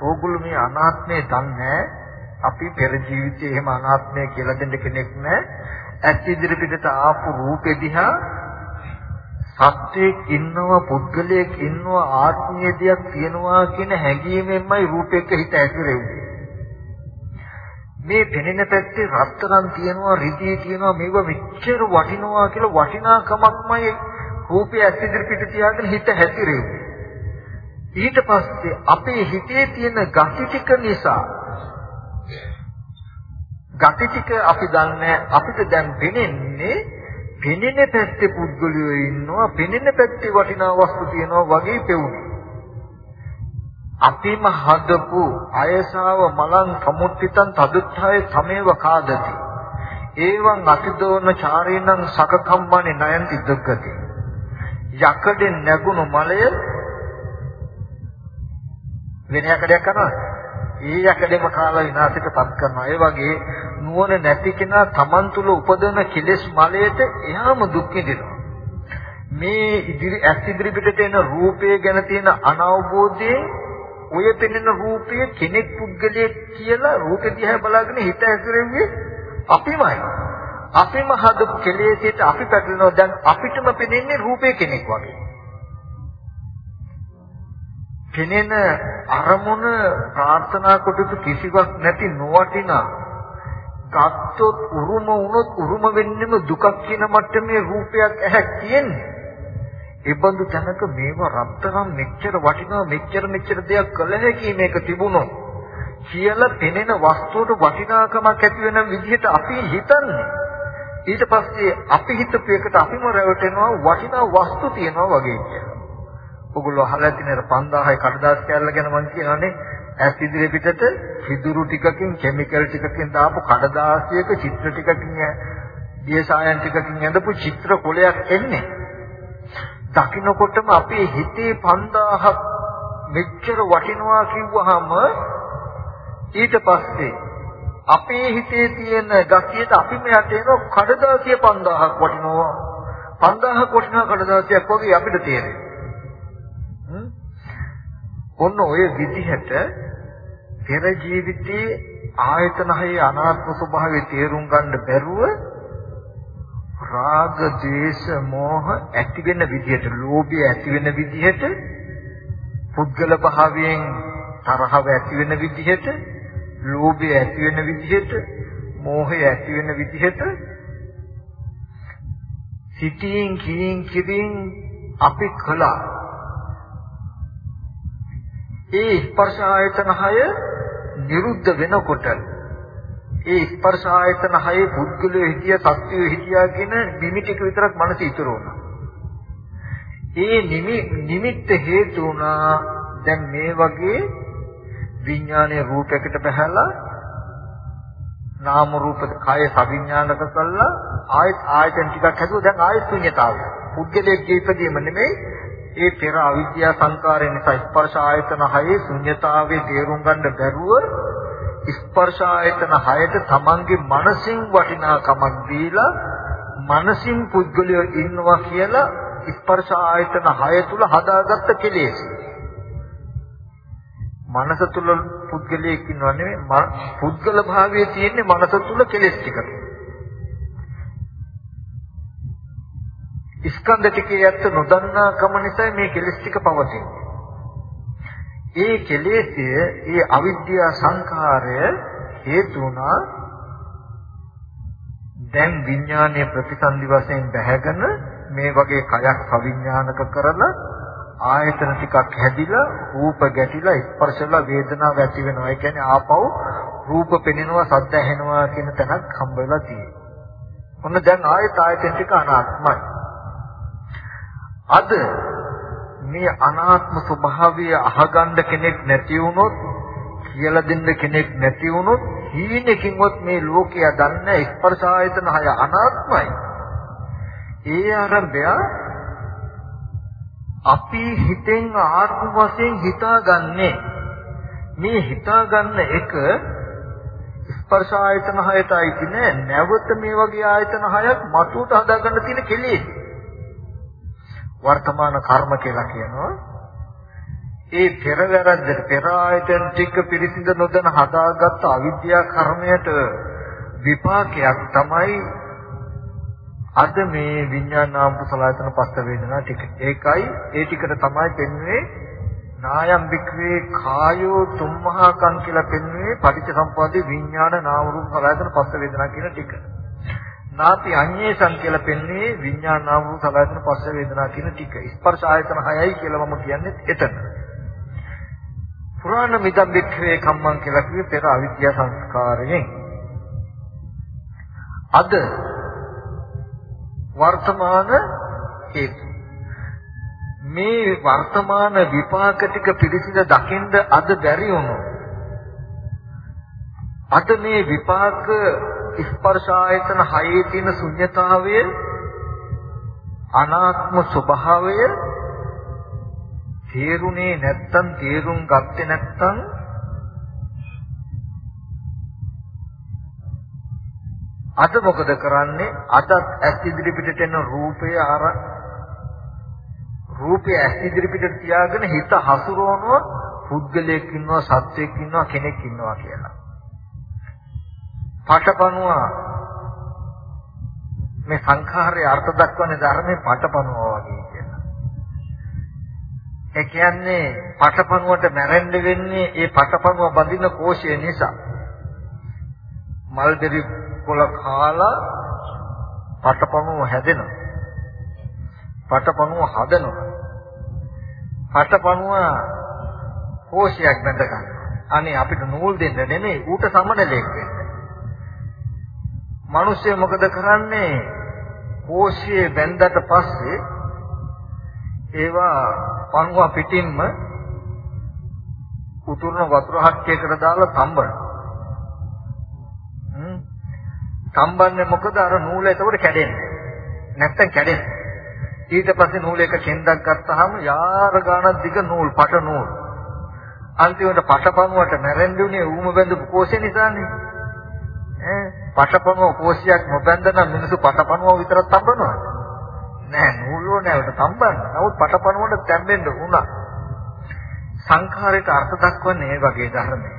ඕගොල්ලෝ මේ අනාත්මය දන්නේ අපි පෙර ජීවිතේ එහෙම අනාත්මය කියලා දෙන්න කෙනෙක් නැහැ. ඇස් ඉදිරි පිටට ආපු රූපෙ දිහා සත්‍යයක් ඉන්නවා පුද්ගලයෙක් ඉන්නවා ආත්මීය දෙයක් තියෙනවා කියන හැඟීමෙන්මයි රූපයක හිත ඇතිරෙන්නේ. මේ පෙනෙන පැත්තේ රත්තරන් තියෙනවා රිදී තියෙනවා මේවා මෙච්චර වටිනවා කියලා වටිනාකමක්මයි රූපය ඇස් ඉදිරි පිට තියාගෙන හිත හැතිරෙන්නේ. ඊට පස්සේ අපේ හිතේ තියෙන gati ටික නිසා gati ටික අපි දන්නේ අපිට දැන් දැනෙන්නේ පෙනෙන පැත්තේ පුද්ගලයෝ ඉන්නවා පෙනෙන පැත්තේ වටිනා වස්තු තියෙනවා වගේ පෙවුනේ අපිම හදපු අයසාව මලං සමුත්තිතං තදුත්ථය තමේව කාදති. ඒවං අතිදෝන චාරීනං සකකම්මනේ නයන්ති දුක්ගති යකඩෙන් නැගුණු මලය වෙන යකඩයක් කරනවා ඒ යකඩෙම කාලා විනාශයටපත් කරනවා. ඒ වගේ නුවණ නැති කෙනා Taman තුල උපදවන කෙලෙස් මලයට එහාම දුක් විඳිනවා. මේ ඉදිරි ඇස් ඉදිරි පිටට එන රූපය ගැන තියෙන අනවබෝධයෙන් ඔය පෙනෙන රූපය කෙනෙක් පුද්ගලයෙක් කියලා රූපෙ දිහා බලාගෙන හිත ඇසුරෙන්නේ අපිමයි. අපිම හදපු කෙලෙසට අපි පැටලෙනවා දැන් අපිටම පෙනෙන්නේ රූපේ කෙනෙක් වගේ. පෙනෙන අරමුණ ප්‍රාර්ථනා කොට කිසිවක් නැති නොවටිනා ගත්තොත් උරුම වුණොත් උරුම වෙන්නෙම දුකක් කියන මට්ටමේ රූපයක් ඇහක් තියෙන්නේ. ඒ බඳු තැනක මේව රත්තරන් මෙච්චර වටිනවා මෙච්චර මෙච්චර දෙයක් කළ හැකි මේක තිබුණොත් කියලා පෙනෙන වස්තුවට වටිනාකමක් ඇති වෙන විදිහට අපි හිතන්නේ. ඊට පස්සේ අපි හිතපු එකට අපිම රැවටෙනවා වටිනා වස්තු තියනවා වගේ කියලා. ඔගොල්ලෝ අහලා තියෙන 5000යි කඩදාසි කැල්ල ගැන මම කියනවානේ ඇස් ඉදිරි පිටට සිදුරු ටිකකින් කිමිකල් ටිකකින් දාපු කඩදාසියක චිත්‍ර ටිකකින් දියසායන් ටිකකින් ඇඳපු චිත්‍ර කොලයක් එන්නේ. දකින්නකොටම අපේ හිතේ 5000ක් මෙච්චර වටිනවා කිව්වහම ඊට පස්සේ අපේ හිතේ තියෙන ගතියට අපි මෙහාට එන කඩදාසිය 5000ක් වටිනවා 5000ක් වටිනා කඩදාසියක් වගේ අපිට තේරෙනවා. ඔන්න ඔය විදිහට පෙර ජීවිතයේ ආයතන හයේ අනාත්ම ස්වභාවය තේරුම් ගන්න බැරුව රාග, ද්වේෂ, මෝහ ඇති වෙන විදිහට, ලෝභය ඇති වෙන විදිහට, පුද්ගල භාවයෙන් තරහව ඇති වෙන විදිහට, ලෝභය ඇති වෙන විදිහට, මෝහය ඇති වෙන විදිහට සිටින් කියින් කියින් අපි කළා. ඒ ස්පර්ශ ආයතන 6 නිරුද්ධ වෙනකොට ඒ ස්පර්ශ ආයතන හයේ පුද්ගලයෝ හිටිය සත්‍යය හිටියා කියන නිමිතික විතරක් මනස ඉතුරු වුණා. ඒ නිමිත්ත හේතු වුණා දැන් මේ වගේ විඥානයේ රූපයකට බහැලා නාම රූප කය සවිඥානික කළා ආයත් ආයතන ටිකක් හැදුවා දැන් ආයත් ශුන්‍යතාවය. පුද්ගලයේ ඉපදීම නෙමෙයි ඒ පෙර අවිද්‍යා සංකාරය නිසා ස්පර්ශ ආයතන හයේ ශුන්්‍යතාවයේ තේරුම් ගන්න බැරුව ස්පර්ශ ආයතන හයට තමන්ගේ මනසින් වටිනාකමක් දීලා මනසින් පුද්ගලයෝ ඉන්නවා කියලා ස්පර්ශ ආයතන හය තුල හදාගත්ත කෙලෙස්. මනස තුල පුද්ගලයෙක් ඉන්නව නෙමෙයි පුද්ගල භාවයේ තියෙන්නේ මනස තුල කෙලෙස් ටිකක්. ස්කන්ධ ටිකේ ඇත්ත නොදන්නා කම නිසා මේ කෙලෙස් ටික පවතින්නේ. ඒ කෙලෙස්ය, ඒ අවිද්‍යා සංඛාරය හේතු වුණා දැන් විඥානීය ප්‍රතිසන්දි වශයෙන් බැහැගෙන මේ වගේ කයක් අවිඥානික කරලා ආයතන ටිකක් හැදිලා රූප ගැටිලා ස්පර්ශලා වේදනාව ඇති වෙනවා. ඒ කියන්නේ ආපහු රූප පෙනෙනවා, සද්ද ඇහෙනවා කියන තැනක් හම්බ වෙලා තියෙනවා. ඔන්න දැන් ආයත ආයතන ටික අනාත්මයි. අද මේ අනාත්ම ස්වභාවය අහගන්න කෙනෙක් නැති වුණොත් කියලා දෙන්න කෙනෙක් නැති වුණොත් හීනකින්වත් මේ ලෝකය දන්න ස්පර්ශ ආයතන හය අනාත්මයි. ඒ ආරම්භය අපි හිතෙන් ආත්ම වශයෙන් හිතාගන්නේ මේ හිතාගන්න එක ස්පර්ශ ආයතන හයටයි කියන්නේ නැවත මේ වගේ ආයතන හයක් මතුවට හදාගන්න තියෙන කෙලෙස්. වර්තමාන කර්ම කියලා කියනවා. ඒ පෙර වැරද්දට පෙර ආයතන ටික පිරිසිඳ නොදැන හදාගත්ත අවිද්‍යා කර්මයට විපාකයක් තමයි අද මේ විඥානාම කුසලයතන පස්ස වේදනා ටික. ඒකයි ඒ ටිකට තමයි පෙන්වන්නේ නායම් වික්‍රේ කායෝ තුම්මහා කං කියලා පෙන්වන්නේ පටිච්චසම්පදායේ විඥාන නාම රූප සලයතන පස්ස වේදනා කියන ටික. නාති අඤ්ඤේසං කියලා පෙන්වන්නේ විඥාන නාම රූප සලයතන පස්ස වේදනා කියන ටික. ස්පර්ශ ආයතන 6යි කියලා මම කියන්නේ එතන. පුරාණ මිදම් වික්‍රේ කම්මං කියලා කිව්වේ පෙර අවිද්‍යා සංස්කාරයෙන්. අද වර්තමාන හේතු මේ වර්තමාන විපාක ටික පිළිසිඳ දකින්ද අද බැරි වුණොත් අද මේ විපාක ස්පර්ශ ආයතන හයේ තියෙන ශුන්්‍යතාවය අනාත්ම ස්වභාවය තේරුනේ නැත්තම් තේරුම් ගත්තේ නැත්තම් අද මොකද කරන්නේ අදත් ඇස් ඉදිරි පිටට එන රූපය අර රූපය ඇස් ඉදිරි පිටට තියාගෙන හිත හසුරවනවා පුද්ගලයෙක් ඉන්නවා සත්වයෙක් ඉන්නවා කෙනෙක් ඉන්නවා කියලා. පටපණුව මේ සංඛාරයේ අර්ථ දක්වන්නේ ධර්මයේ පටපණුව වගේ කියලා. ඒ කියන්නේ පටපණුවට මැරෙන්න වෙන්නේ ඒ පටපණුව බඳින කෝෂය නිසා. මල්බෙරි කොළ කාලා පටපණුව හැදෙනවා. පටපණුව හදනවා. පටපණුව කෝෂයක් බඳ ගන්නවා. අනේ අපිට නූල් දෙන්න නෙමෙයි ඌට සමනලෙක් වෙන්න. මිනිස්සු මොකද කරන්නේ? කෝෂයේ බැඳලා පස්සේ ඒවා පණුව පිටින්ම උතුරන වතුර හක්කයකට දාලා තඹනවා. සම්බන්ධය මොකද අර නූල එතකොට කැඩෙන්නේ. නැත්තම් කැඩෙන්නේ. ඊට පස්සේ නූල එක කෙන්දක් ගත්තාම යාර ගානක් දිග නූල් පට නූල්. අන්තිමට පටපණුවට මැරෙන්නුනේ ඌම බඳපු කෝෂය නිසානේ. ඈ පටපණුව කෝෂයක් නොබැඳ නම් මිනිස්සු පටපණුව විතරක් තඹනවා. නෑ නූල් වල නෑවට තඹන්න. නමුත් පටපණුවට තැම්බෙන්න උනා. සංඛාරයට අර්ථ දක්වන්නේ මේ වගේ ධර්මයක්.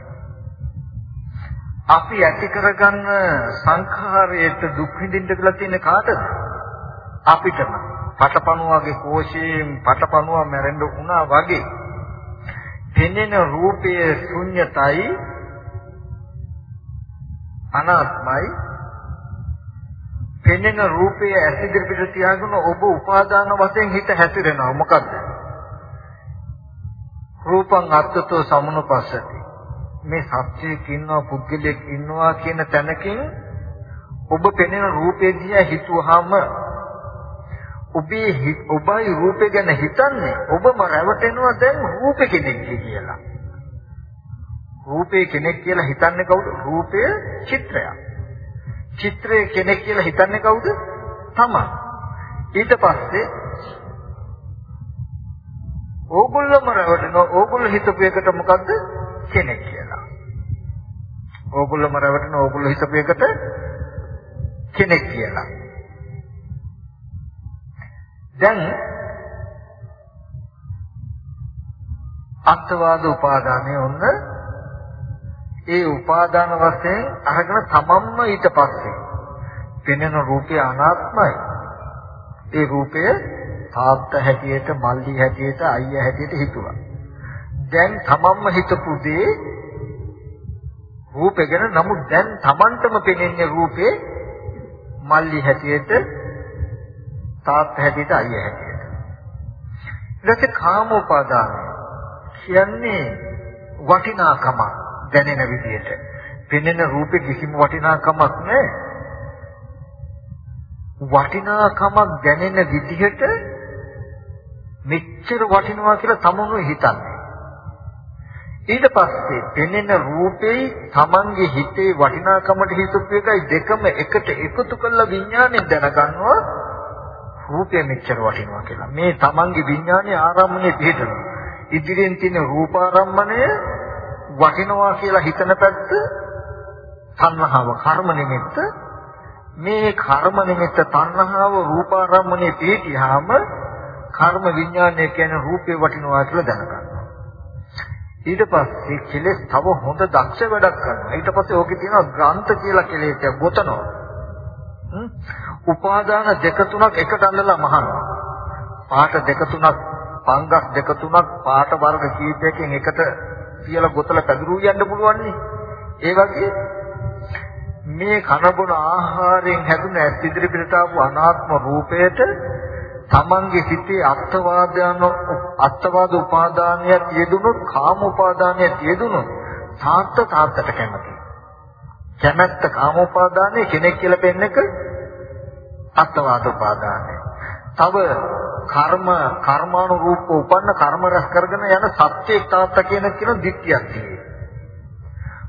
අපි ඇති කරගන්න සංඛාරයට දුක් විඳින්න කියලා තියෙන කාටද? අපිටම. පටපණුවගේ කෝෂයෙන් පටපණුව මැරෙන්න උනා වගේ. පෙනෙන රූපයේ ශුන්‍යතයි අනාත්මයි. පෙනෙන රූපය ඇස් ඉදිරියට තියාගෙන ඔබ උපාදාන වශයෙන් හිත හැසිරෙනවා. මොකද්ද? රූපං අත්තතෝ සමුනුපස්සති. මේ සත්‍යයක් ඉන්නවා පුද්ගලයෙක් ඉන්නවා කියන තැනකින් ඔබ පෙනෙන රූපේ දිහා හිතුවාම ඔබේ ඔබයි රූපේ ගැන හිතන්නේ. ඔබම රැවටෙනවා දැන් රූපේ කෙනෙක් කියලා. රූපේ කෙනෙක් කියලා හිතන්නේ කවුද? රූපය චිත්‍රයක්. චිත්‍රය කෙනෙක් කියලා හිතන්නේ කවුද? තමන්. ඊට පස්සේ ඕගොල්ලෝම රැවටෙනවා ඕගොල්ලෝ හිතපු එකට මොකද්ද? කෙනෙක් කියලා. ඕගොල්ලෝම රැවටෙන ඕගොල්ලෝ හිතපු එකට කෙනෙක් කියලා. දැන් අත්වාද උපාදානයේ ඔන්න ඒ උපාදාන වශයෙන් අරගෙන තමන්ම ඊට පස්සේ පෙනෙන රූපය අනාත්මයි. ඒ රූපය තාත්තා හැටියට, මල්ලි හැටියට, අයියා හැටියට හිතුවා. දැන් තමන්ම හිතපු දේ රූපේ ගැන නමුත් දැන් තමන්ටම පෙනෙන්නේ රූපේ මල්ලි හැටියට තාත් හැටියට අයිය හැටියට ඊට කාම උපාදාන කියන්නේ වටිනාකම දැනෙන විදිහට පෙනෙන රූපේ කිසිම වටිනාකමක් නැහැ වටිනාකමක් දැනෙන විදිහට මෙච්චර වටිනවා කියලා තමනුයි හිතන්නේ ඊට පස්සේ පෙනෙන රූපේ Tamange හිතේ වටිනාකමට හිතපු එකයි දෙකම එකට එකතු කරලා විඥාණයෙන් දැනගන්නවා රූපය මෙච්චර වටිනවා කියලා. මේ Tamange විඥානයේ ආරම්භනේ පිළිදෙනවා. ඉදිරියෙන් තියෙන රූපාරම්මණය වටිනවා කියලා හිතන පැත්ත තණ්හාව කර්ම නිමිත්ත මේ කර්ම නිමිත්ත තණ්හාව රූපාරම්මනේ පිටියාම කර්ම විඥානය කියන රූපේ වටිනවා කියලා දැනගන්නවා. ඊට පස්සේ කෙලෙස් තව හොඳ දක්ෂ වැඩක් කරනවා. ඊට පස්සේ ඕකේ තියෙනවා ග්‍රන්ථ කියලා කෙලෙස් ගොතනවා. උපාදාන දෙක තුනක් එකට අල්ලලා මහනවා. පාට දෙක තුනක් පංගස් දෙක තුනක් පාට වර්ග කීපයකින් එකට කියලා ගොතලා පැදුරු යන්න පුළුවන් ඒ වගේ මේ කනබුන ආහාරයෙන් හැදුන ඇස් ඉදිරිපිට ආපු අනාත්ම රූපයට තමන්ගේ සිතේ අත්වාදයන් අත්වාද උපාදානය තියදුනොත් කාම උපාදානය තියදුනොත් තාත්ත තාත්තට කැමති. කැමැත්ත කාම උපාදානය කෙනෙක් කියලා පෙන්නක අත්වාද උපාදානය. තව කර්ම කර්මානුරූපව උපන්න කර්ම රැස් කරගෙන යන සත්‍යයක් තාත්ත කියන කියන දික්තියක් තියෙනවා.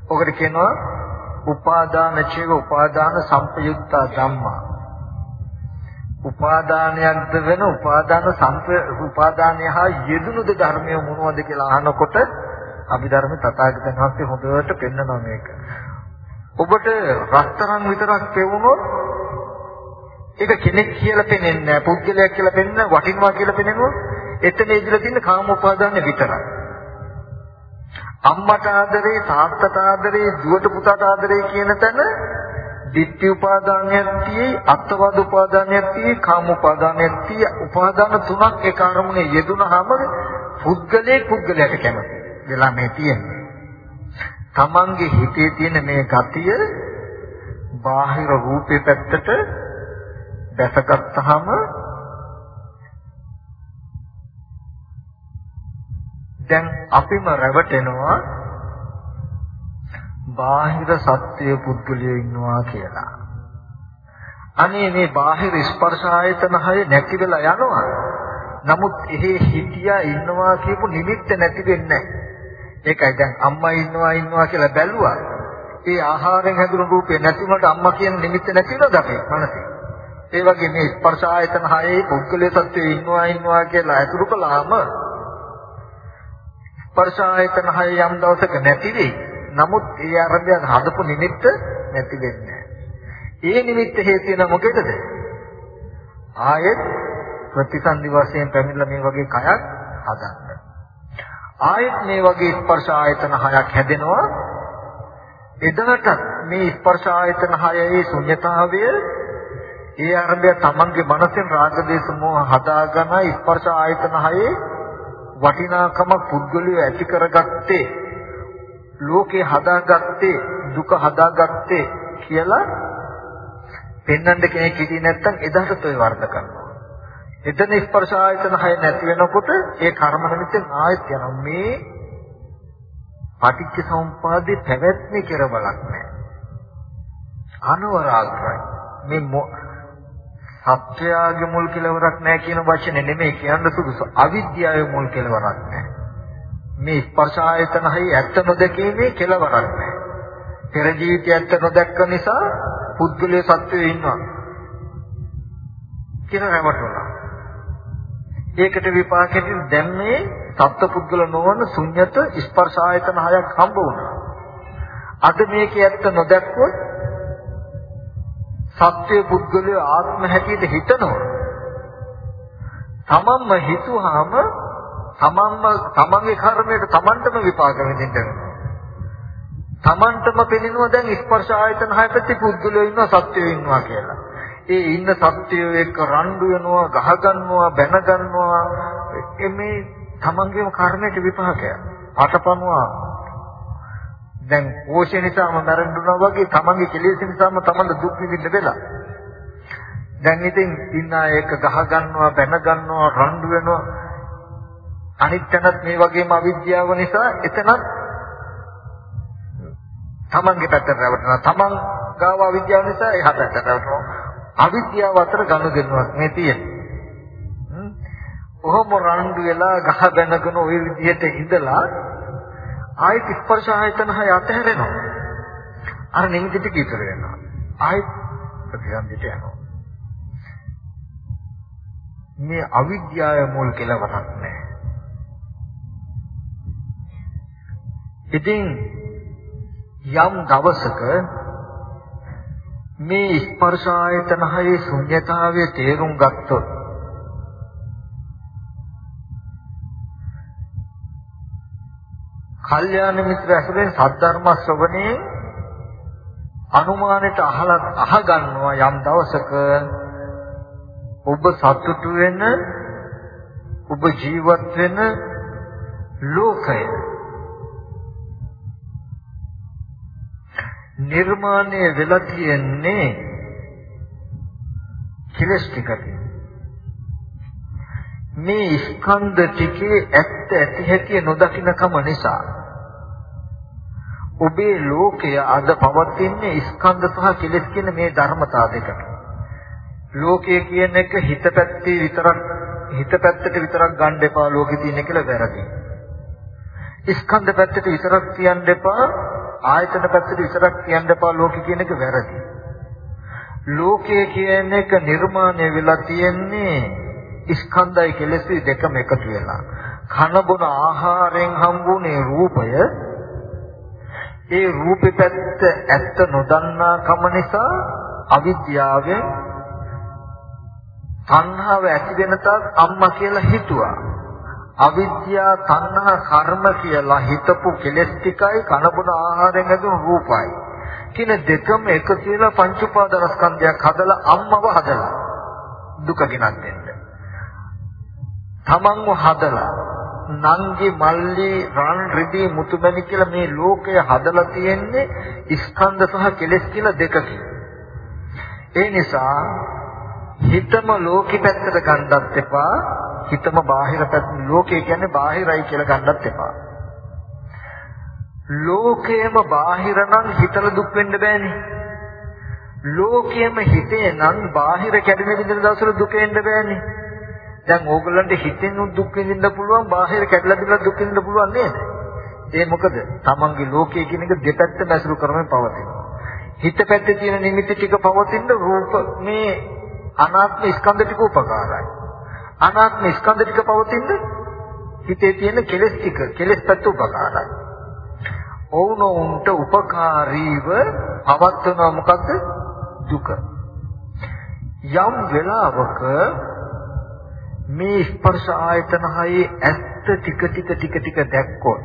ඔකට කියනවා උපාදාන චේව උපාදාන සම්පයුක්ත ධම්මා උපාදානයක්ද වෙන උපාදාන සම්ප උපාදානය හා යෙදුණුද ධර්මය මොනවද කියලා අහනකොට අභිධර්ම තථාගතයන් වහන්සේ හොඳට පෙන්වනවා මේක. ඔබට රත්තරන් විතරක් පෙවුනොත් ඒක කෙනෙක් කියලා පෙනෙන්නේ නැහැ. පුද්ගලයෙක් කියලා පෙනෙන්න වටිනවා කියලා පෙනෙනවා. එතන ඉඳලා තියෙන කාම උපාදාන විතරයි. අම්මට ආදරේ, තාත්තට ආදරේ, දුවට පුතාට ආදරේ කියන තැන ditthi උපාදානයක් තියෙයි අත්වාද උපාදානයක් තියෙයි කාම උපාදානයක් තියෙයි උපාදාන තුනක් ඒ කර්මනේ යෙදුනහම පුද්ගලයේ පුද්ගලයට කැමති වෙලා මේ තියෙන්නේ තමන්ගේ හිතේ තියෙන මේ ගතිය බාහිර රූපේ පැත්තට දැසගත්තාම දැන් අපිම රැවටෙනවා බාහිර සත්‍ය පුද්ගලයෝ ඉන්නවා කියලා. අනේ මේ බාහිර ස්පර්ශ ආයතන හය නැති වෙලා යනවා. නමුත් එහි හිතියා ඉන්නවා කියපු නිමිත්ත නැති වෙන්නේ ඒකයි දැන් අම්මා ඉන්නවා ඉන්නවා කියලා බැලුවා. ඒ ආහාරයෙන් හැදුණු රූපේ නැති වුණාට අම්මා කියන නිමිත්ත නැති වෙනවද අපේ මනසේ? ඒ වගේ මේ ස්පර්ශ ආයතන හයේ පුද්ගලයේ සත්‍යය ඉන්නවා ඉන්නවා කියලා අතුරු කළාම ස්පර්ශ ආයතන හය යම් දවසක නැති වෙයි. නමුත් ඒ ආරම්භය හදපු නිමිත්ත නැති වෙන්නේ ඒ නිමිත්ත හේතු වෙන මොකේද? ආයෙත් ප්‍රතිසන්දි වශයෙන් පැමිණලා මේ වගේ කයක් හදන්න. ආයෙත් මේ වගේ ස්පර්ශ ආයතන හයක් හැදෙනවා. එදකට මේ ස්පර්ශ ආයතන හයේ ශුන්‍යතාවය ඒ ආරම්භය තමන්ගේ මනසෙන් රාග දේශ මොහ හදාගෙන ස්පර්ශ ආයතන හයේ වටිනාකම පුද්ගලයා ඇති කරගත්තේ ලෝකේ හදාගත්තේ දුක හදාගත්තේ කියලා පෙන්වන්න කෙනෙක් හිටියේ නැත්නම් එදාට toy වර්ධ කරනවා. එතන ස්පර්ශ ආයතන හය නැති වෙනකොට ඒ කර්ම නිමිත්තෙන් ආයෙත් යනවා. මේ පටිච්ච සමුප්පාදේ පැවැත්මේ කෙරවලක් නැහැ. අනවරාග්‍රයි. මේ සත්‍යයේ මුල් කෙලවරක් නැහැ කියන වචනේ නෙමෙයි කියන්න සුදුසු. අවිද්‍යාවේ මුල් කෙලවරක් නැහැ. මේ ස්පර්ශ ආයතන හයි ඇත්ත නොදැකීමේ කෙලවරක් නැහැ. පෙර ජීවිතය ඇත්ත නොදැක්ක නිසා පුද්ගලයේ සත්වයේ ඉන්නවා. කියලා රැවටුණා. ඒකට විපාකෙදී දැන් මේ සත්පුද්ගල නොවන ශුන්්‍යත ස්පර්ශ ආයතන හයක් හම්බ වුණා. අද මේකේ ඇත්ත නොදැක්කොත් සත්‍ය පුද්ගලයේ ආත්ම හැටියට හිතනවා. තමන්ම හිතුවාම තමන්ම තමන්ගේ කර්මයට තමන්ටම විපාක විඳින්න වෙනවා. තමන්ටම පෙනෙනවා දැන් ස්පර්ශ ආයතන හය පැත්තේ පුද්ගලයෝ ඉන්නවා සත්‍යයෝ ඉන්නවා කියලා. ඒ ඉන්න සත්‍යයෝ එක්ක රණ්ඩු වෙනවා, ගහ ගන්නවා, බැන ගන්නවා. මේ තමන්ගේම කර්මයට විපාකය. අටපනවා. දැන් පෝෂය නිසාම මරණුනා වගේ තමන්ගේ කෙලෙස් නිසාම තමන්ට දුක් විඳින්න වෙලා. දැන් ඉතින් ඉන්න අය එක ගහ ගන්නවා, බැන ගන්නවා, රණ්ඩු වෙනවා. අනිත් තැනත් මේ වගේම අවිද්‍යාව නිසා එතනත් තමන්ගේ පැත්තට රැවටෙනවා. තමන් ගාව අවිද්‍යාව නිසා එහා පැත්තට රැවටෙනවා. අවිද්‍යාව අතර ගනුදෙනුවක් මේ තියෙන්නේ. ඔහොම රණ්ඩු වෙලා ගහ බැනගෙන ওই විදිහට ඉඳලා ආයෙත් ස්පර්ශ ආයතන හය අතහැරෙනවා. අර නිමිති ටික ඉතුරු වෙනවා. ආයෙත් ප්‍රතිසන්දිට යනවා. මේ අවිද්‍යාව මුල් කියලා වරක් නැහැ. ඉතින් යම් දවසක මේ ස්පර්ශ ආයතන හයේ ශුන්‍යතාවය තේරුම් ගත්තොත් කල්යාණ මිත්‍ර ඇසුරෙන් සද්ධර්ම ශ්‍රවණේ අනුමානෙට අහලා අහගන්නවා යම් දවසක. ඔබ සතුටු වෙන ඔබ ජීවත් වෙන ලෝකය. නිර්මාණය වෙලා තියෙන්නේ කෙලස් ටිකකින් මේ ස්කන්ධ ටිකේ ඇත්ත ඇති හැටි නොදකින්නකම නිසා. ඔබේ ලෝකය අද පවතින්නේ ස්කන්ධ සහ කෙලස් කියන මේ ධර්මතා දෙකට. ලෝකය කියන එක හිත පැත්තේ විතරක් හිත පැත්තට විතරක් ගන්න එපා ලෝකෙ තියෙන කියලා වැරදි. ස්කන්ධ පැත්තට විතරක් කියන්න එපා ආයතන පැත්තට විතරක් කියන්න එපා ලෝකෙ කියන එක වැරදි. ලෝකය කියන එක නිර්මාණය වෙලා තියෙන්නේ ස්කන්ධයි කෙලෙසුයි දෙකම එකතු වෙලා. කන බොන ආහාරයෙන් හම්බුනේ රූපය ඒ රූපේ පැත්ත ඇත්ත නොදන්නා කම නිසා අවිද්‍යාවෙන් තණ්හාව ඇති වෙන තාක් අම්මා කියලා හිතුවා. අවිද්‍යා තණ්හා කර්ම කියලා හිතපු කෙලෙස් ටිකයි කනබුන ආහාරයෙන් ලැබුණු රූපයි. කියන දෙකම එකතු වෙලා පංච උපාදානස්කන්ධයක් හදලා අම්මව හදලා දුක ගෙනත් දෙන්න. තමන්ව හදලා නංගි මල්ලි රන් රිදී මුතුමැණි කියලා මේ ලෝකය හදලා තියෙන්නේ ස්කන්ධ සහ කෙලෙස් කියලා දෙකකින්. ඒ නිසා හිතම ලෝකෙ පැත්තට ගන්නත් එපා හිතම බාහිර පැත්ත ලෝකය කියන්නේ බාහිරයි කියලා ගන්නත් එපා. ලෝකයේම බාහිර නම් හිතලා දුක් වෙන්න බෑනේ. ලෝකයේම හිතේ නම් බාහිර කැඩෙන විදිහට දවසට දුක එන්න බෑනේ. දැන් ඕගොල්ලන්ට හිතෙන් දුක් විඳින්න පුළුවන් බාහිර කැඩලා බිලා දුක් විඳින්න පුළුවන් නේද? ඒ මොකද? තමන්ගේ ලෝකයේ කියන එක දෙපැත්ත මැසුරු කරමින් පවතිනවා. හිත පැත්තේ තියෙන නිමිති ටික පවතින රූප මේ අනාත්ම ස්කන්ධ ටික උපකාරයි. අනාත්ම ස්කන්ධ ටික පවතින හිතේ තියෙන කෙලෙස් ටික කෙලෙස් පැත්ත උපකාරයි. ඔවුනොවුන්ට උපකාරීව පවත්වන මොකද්ද? දුක. යම් වෙලාවක මේ ස්පර්ශ ආයතන හයේ ඇත්ත ටික ටික ටික ටික දැක්කොත්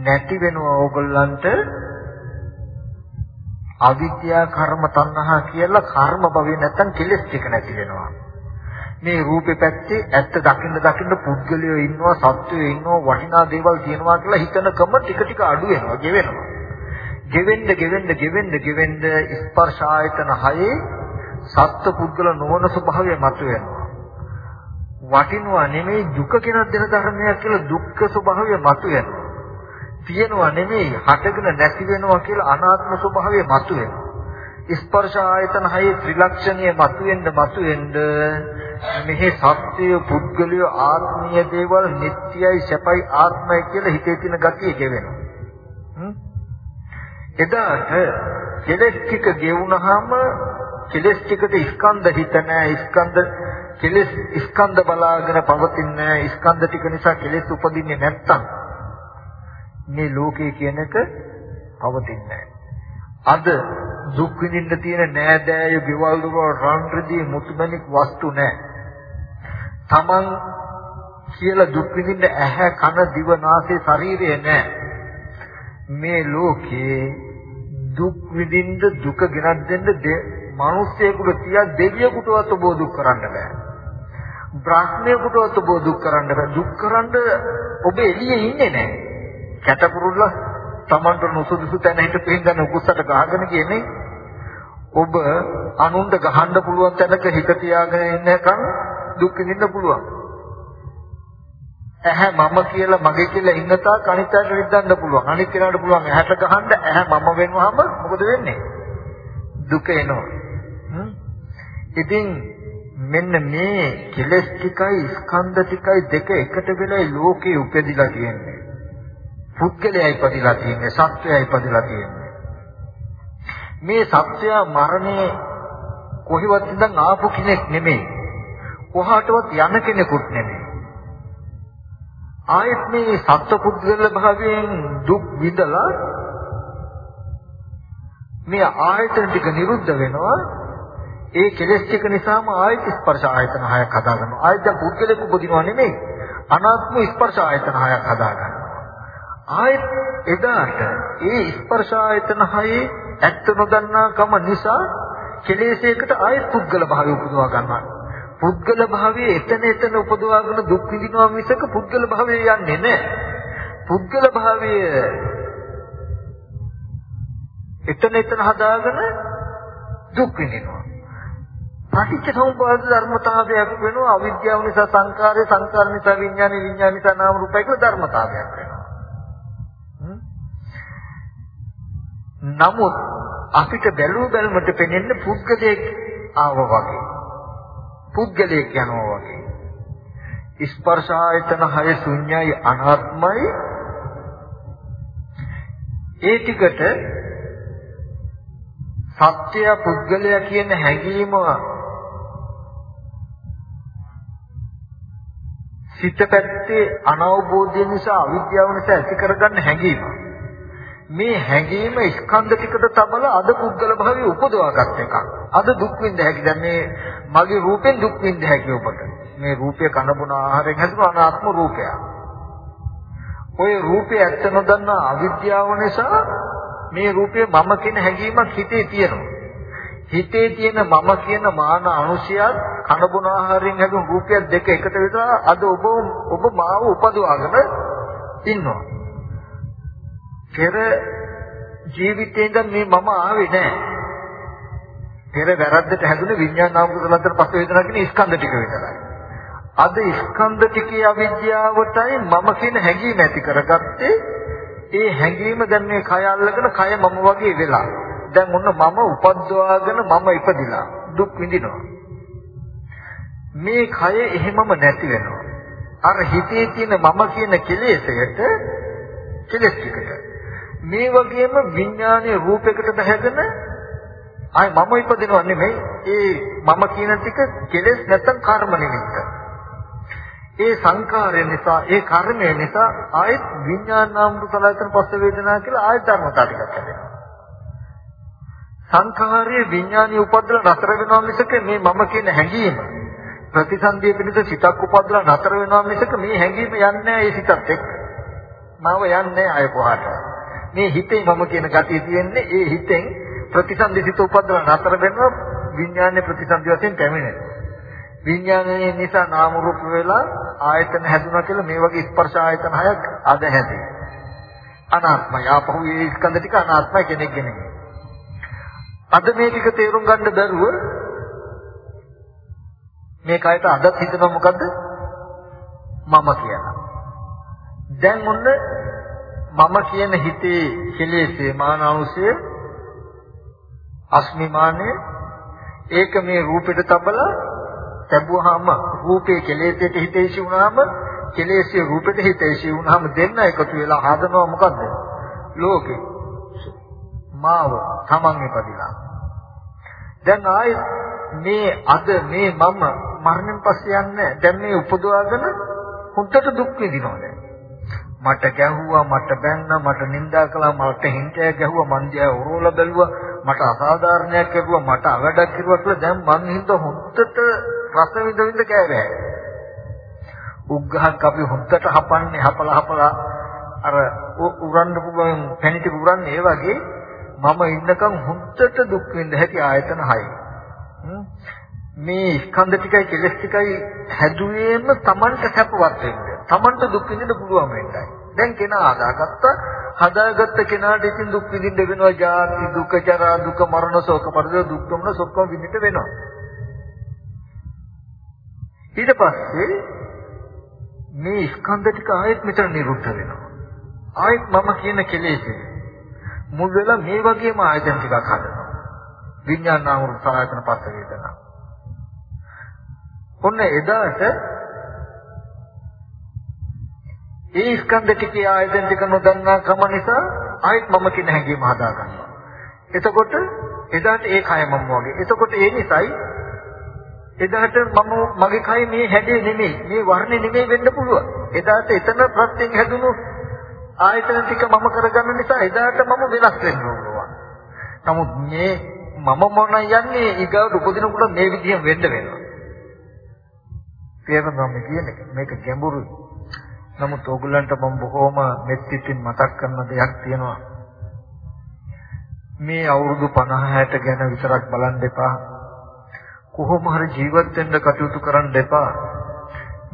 නැති වෙනවා ඕගොල්ලන්ට අවිද්‍යා කර්ම තණ්හා කියලා කර්ම භවේ නැත්තම් කෙලෙස් ටික නැති වෙනවා. මේ රූපේ පැත්තේ ඇත්ත දකින්න දකින්න පුද්ගලයෝ ඉන්නවා සත්වයෝ ඉන්නවා වටිනා දේවල් තියෙනවා කියලා හිතනකම ටික ටික අඩු වෙනවා ගෙවෙනවා. ගෙවෙන්න ගෙවෙන්න ගෙවෙන්න ගෙවෙන්න ස්පර්ශ ආයතන හයේ සත්ත්ව පුද්ගල නොවන ස්වභාවය මතුවෙනවා. වටිනවා නෙමෙයි දුක කෙනක් දෙන ධර්මයක් කියලා දුක්ඛ ස්වභාවය මතුවෙනවා. තියෙනවා නෙමෙයි හටගෙන නැති වෙනවා කියලා අනාත්ම ස්වභාවය මතුවෙනවා. ස්පර්ශ ආයතන හයේ ත්‍රිලක්ෂණීය මතුවෙන්න මතුවෙන්න මෙහි සත්‍ය පුද්ගලිය ආත්මීය දේවල් නිට්ටයයි සැපයි ආත්මයි කියලා හිතේ තියෙන ගතිය ගෙවෙනවා. එදාට කෙලෙස් ටික ගෙවුනහම කෙලස් ටිකට ස්කන්ධ හිත නැහැ ස්කන්ධ කෙලස් ස්කන්ධ බලාගෙන පවතින්නේ නැහැ ස්කන්ධ ටික නිසා කෙලස් උපදින්නේ නැත්තම් මේ ලෝකේ කියන එක පවතින්නේ අද දුක් විඳින්න තියෙන නෑදෑය ගෙවල් දොරවල් රන් රිදී මුතුමැණික් වස්තු නැහැ තමන් කියලා දුක් විඳින්න ඇහැ කන දිව නාසය ශරීරය නැහැ මේ ලෝකේ දුක් විඳින්න දුක ගෙනත් දෙන්න මිනිස්සෙකුට තියා දෙවියෙකුටවත් ඔබ දුක් කරන්න බෑ. බ්‍රහ්මයෙකුටවත් ඔබ දුක් කරන්න බෑ. දුක් කරන්න ඔබ එළියේ ඉන්නේ නැහැ. කැටපුරුල්ල Tamanට නුසුදුසු තැන හිට පින්දන උකුස්සට ගහගෙන කියන්නේ ඔබ අනුන්ට ගහන්න පුළුවන් තැනක හිත තියාගෙන ඉන්නකම් දුක් විඳින්න පුළුවන්. ඇහැ මම කියලා මගේ කියලා ඉන්න තාක් අනිත්‍යයට විඳන්න පුළුවන්. අනිත් කෙනාට පුළුවන් ඇහැට ගහන්න ඇහැ මම වෙනවහම මොකද වෙන්නේ? දුක එනවා. ඉතින් මෙන්න මේ කෙලස් ටිකයි ස්කන්ධ ටිකයි දෙක එකට වෙලයි ලෝකේ උපදිලා තියෙන්නේ. පුද්ගලයයි ඉපදිලා තියෙන්නේ, සත්වයයි ඉපදිලා තියෙන්නේ. මේ සත්වය මරණය කොහෙවත් ඉඳන් ආපු කෙනෙක් නෙමෙයි. කොහාටවත් යන කෙනෙකුත් නෙමෙයි. ආයත් මේ සත්ව පුද්ගල භාවයෙන් දුක් විඳලා මේ ආයතන ටික නිරුද්ධ වෙනවා ඒ කෙලෙස් ටික නිසාම ආයත ස්පර්ශ ආයතන හයක් හදාගන්නවා. ආයත පුද්ගලෙක උපදිනවා නෙමෙයි. අනාත්ම ස්පර්ශ ආයතන හයක් හදාගන්නවා. ආයෙත් එදාට ඒ ස්පර්ශ ආයතන හයේ ඇත්ත නොදන්නා කම නිසා කෙලෙසයකට ආයෙත් පුද්ගල භාවය උපදවා ගන්නවා. පුද්ගල භාවයේ එතන එතන උපදවාගෙන දුක් විඳිනවා මිසක පුද්ගල භාවයේ යන්නේ නැහැ. පුද්ගල භාවයේ එතන එතන හදාගෙන දුක් විඳිනවා. පටිච්ච සමුප්පාද ධර්මතාවයක් වෙනවා අවිද්‍යාව නිසා සංකාරය සංකාර නිසා විඥානය විඥාන නිසා නාම රූපය කියලා ධර්මතාවයක් වෙනවා. නමුත් අපිට බැලුව බැලමට පෙනෙන්නේ පුද්ගලයෙක් ආවා වගේ. පුද්ගලයෙක් යනවා වගේ. ස්පර්ශ ආයතන හය ශුන්‍යයි අනාත්මයි ඒ ටිකට සත්‍ය පුද්ගලයා කියන හැඟීම සිත පැත්තේ අනවබෝධය නිසා අවිද්‍යාව නිසා ඇති කරගන්න හැඟීම. මේ හැඟීම ස්කන්ධ ටිකට තබලා අද පුද්ගල භාවය උපදවාගත් එකක්. අද දුක් විඳ හැකි. දැන් මේ මගේ රූපෙන් දුක් විඳ හැකි ඔබට. මේ රූපය කන බොන ආහාරයෙන් හැදුණු අනාත්ම රූපයක්. ඔය රූපය ඇත්ත නොදන්නා අවිද්‍යාව නිසා මේ රූපය මම කියන හැඟීමක් හිතේ තියෙනවා. හිතේ තියෙන මම කියන මාන අනුශයත් කන බොන ආහාරයෙන් හැදුණු රූපයක් දෙක එකට විතර අද ඔබ ඔබ මාව උපදවාගෙන ඉන්නවා. පෙර ජීවිතේ ඉඳන් මේ මම ආවේ නැහැ. පෙර වැරද්දට හැදුනේ විඥාන නාම කුසලතර පස්ස වේදනා කියන ස්කන්ධ ටික විතරයි. අද ස්කන්ධ ටිකේ අවිද්‍යාවටයි මම කියන හැඟීම ඇති කරගත්තේ. ඒ හැඟීම දැන් මේ කය අල්ලගෙන කය මම වගේ වෙලා. දැන් ඔන්න මම උපද්දවාගෙන මම ඉපදිලා දුක් විඳිනවා. මේ කය එහෙමම නැති වෙනවා. අර හිතේ තියෙන මම කියන කෙලෙසයට කෙලෙස් ටිකට මේ වගේම විඥානයේ රූපයකට බැහැගෙන ආයි මම ඉපදිනව නෙමෙයි ඒ මම කියන ටික කෙලෙස් නැත්තම් කර්ම නිමිත්ත. ඒ සංකාරය නිසා ඒ කර්මය නිසා ආයෙත් විඥානාම සලයතන පස්ස වේදනා කියලා ආයෙත් ධර්මතාව ටිකක් හැදෙනවා. සංඛාරයේ විඥානීය උපද්දලා නතර වෙනවා මිසක මේ මම කියන හැඟීම ප්‍රතිසන්දිය පිණිස සිතක් උපද්දලා නතර වෙනවා මිසක මේ හැඟීම යන්නේ නැහැ ඒ සිතත් එක්ක. මාව යන්නේ අය කොහාට. මේ හිතේ මම කියන gatiය තියෙන්නේ ඒ හිතෙන් ප්‍රතිසන්දි සිත උපද්දලා නතර වෙනවා විඥානයේ ප්‍රතිසන්දි වශයෙන් පැමිණෙනවා. විඥානයේ නිසා නාම රූප වෙලා ආයතන හැදුනා කියලා මේ වගේ ස්පර්ශ ආයතන හයක් අද හැදේ. අනාත්මයි. ආපහු මේ ස්කන්ධ ටික අනාත්මයි කෙනෙක් ගෙනෙන්නේ. අද මේ ටික තේරුම් ගන්න බැරුව මේ කයට අදත් හිතනවා මොකද්ද? මම කියලා. දැන් ඔන්න මම කියන හිතේ කෙලෙසේ මානවුසය අස්මිමානය ඒක මේ රූපෙට තබලා ලැබුවාම රූපේ කෙලෙසේට හිතේසි වුණාම කෙලෙසේ රූපෙට හිතේසි වුණාම දෙන්න එකතු වෙලා හදනවා මොකද්ද? ලෝකේ මාව තමන් ඉපදිලා. දැන් ආයේ මේ අද මේ මම මරණයෙන් පස්සේ යන්නේ දැන් මේ උපදවාගෙන හුද්දට දුක් විඳිනවා දැන්. මට ගැහුවා මට බැන්නා මට නිඳා කළා මට හිංචය ගැහුවා මං දිහා උරෝල බැලුවා මට අසාධාරණයක් කරුවා මට අවඩක් කරුවා කියලා දැන් මං හින්දා හුද්දට රස විඳ විඳ කෑවේ. උග්ගහක් අපි හුද්දට හපන්නේ හපලා හපලා අර උරන්න පුළුවන් පැණි ටික උරන්නේ ඒ වගේ මම ඉන්නකම් හුද්දට දුක් විඳ හැකි ආයතන 6. මේ ස්කන්ධ ටිකයි කෙලස් ටිකයි හැදුවේම Tamanට සැපවත් වෙන්න. Tamanට දුක් විඳින්න පුළුවන් වෙන්නයි. දැන් කෙනා හදාගත්ත හදාගත්ත කෙනාට ඉතින් දුක් විඳින්න වෙනවා. ජාති දුක, ජරා දුක, මරණ ශෝක පරිදේ දුක් දුම්න සොක්කම විඳින්න වෙනවා. ඊට පස්සේ මේ ස්කන්ධ ටික ආයෙත් මෙතන නිරුද්ධ වෙනවා. ආයෙත් මම කියන කෙලෙසේ මුල් වෙලා මේ වගේම ආයතන ටිකක් හදනවා. විඥාන නාම රූප සලආයතන පස්ස වේදනා. ඔන්න එදාට ඒ ස්කන්ධ ටිකේ ආයතන ටික නොදන්නා කම නිසා ආයෙත් මම කියන හැඟීම හදා ගන්නවා. එතකොට එදාට ඒ කය මම වගේ. එතකොට ඒ නිසායි එදාට මම මගේ කය මේ හැඩේ නෙමෙයි, මේ වර්ණේ නෙමෙයි වෙන්න පුළුවන්. එදාට එතන ප්‍රත්‍යයෙන් හැදුණු ආයතන ටික මම කරගන්න නිසා එදාට මම වෙනස් වෙන්න ඕනවා. නමුත් මේ මම මොන යන්නේ ඊගාවට උපදිනකොට මේ විදිහෙන් වෙන්න වෙනවා. තේරෙනවද මේ කියන්නේ? මේක ගැඹුරුයි. නමුත් ඕගොල්ලන්ට මම බොහොම මෙත්තිතින් මතක් කරන දෙයක් තියෙනවා. මේ අවුරුදු 50 60 ගැන විතරක් බලන් දෙපා. කොහොම හරි ජීවත් වෙන්න කටයුතු කරන්න දෙපා.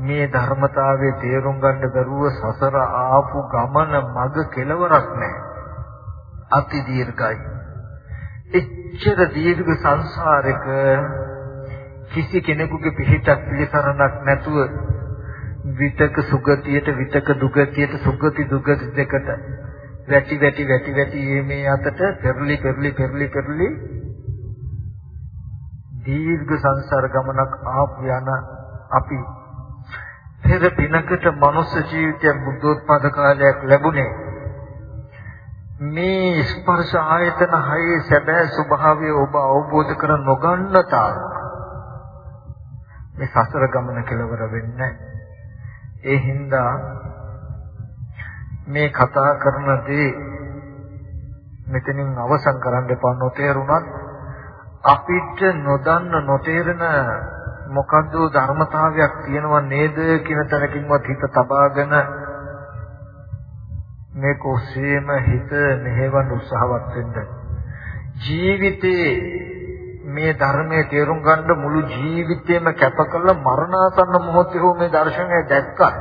මේ ධර්මතාවයේ තේරුම් ගන්න බැරුව සසර ආපු ගමන මග කෙලවරක් නැහැ. අති දීර්ඝයි. එච්චර දීර්ඝ සංසාරයක කිසි කෙනෙකුගේ පිහිටක් පිළිසරණක් නැතුව විතක සුගතියට විතක දුගතියට සුගති දුගති දෙකට වැටි වැටි වැටි වැටි මේ අතට පෙරලි පෙරලි පෙරලි පෙරලි දීර්ඝ සංසාර ගමනක් ආපු යන අපි. පෙර පිනකට මනුස්ස ජීවිතයක් බුද්ධෝත්පාද කාලයක් ලැබුණේ. මේ ස්පර්ශ ආයතන හයේ සැබෑ ස්වභාවය ඔබ අවබෝධ කර නොගන්න තාක්. මේ සසර ගමන කෙලවර වෙන්නේ ඒ හින්දා මේ කතා කරන දේ මෙතනින් අවසන් කරන්න එපා නොතේරුණත් අපිට නොදන්න නොතේරෙන මොකද්ද ධර්මතාවයක් තියෙනව නේද කියන තැනකින්වත් හිත තබාගෙන මේක ඔස්සේම හිත මෙහෙවන්න උත්සාහවත් වෙන්න. ජීවිතේ මේ ධර්මයේ තේරුම් ගන්න මුළු ජීවිතේම කැප කළ මරණාසන්න මොහොතේ හෝ මේ දර්ශනය දැක්කා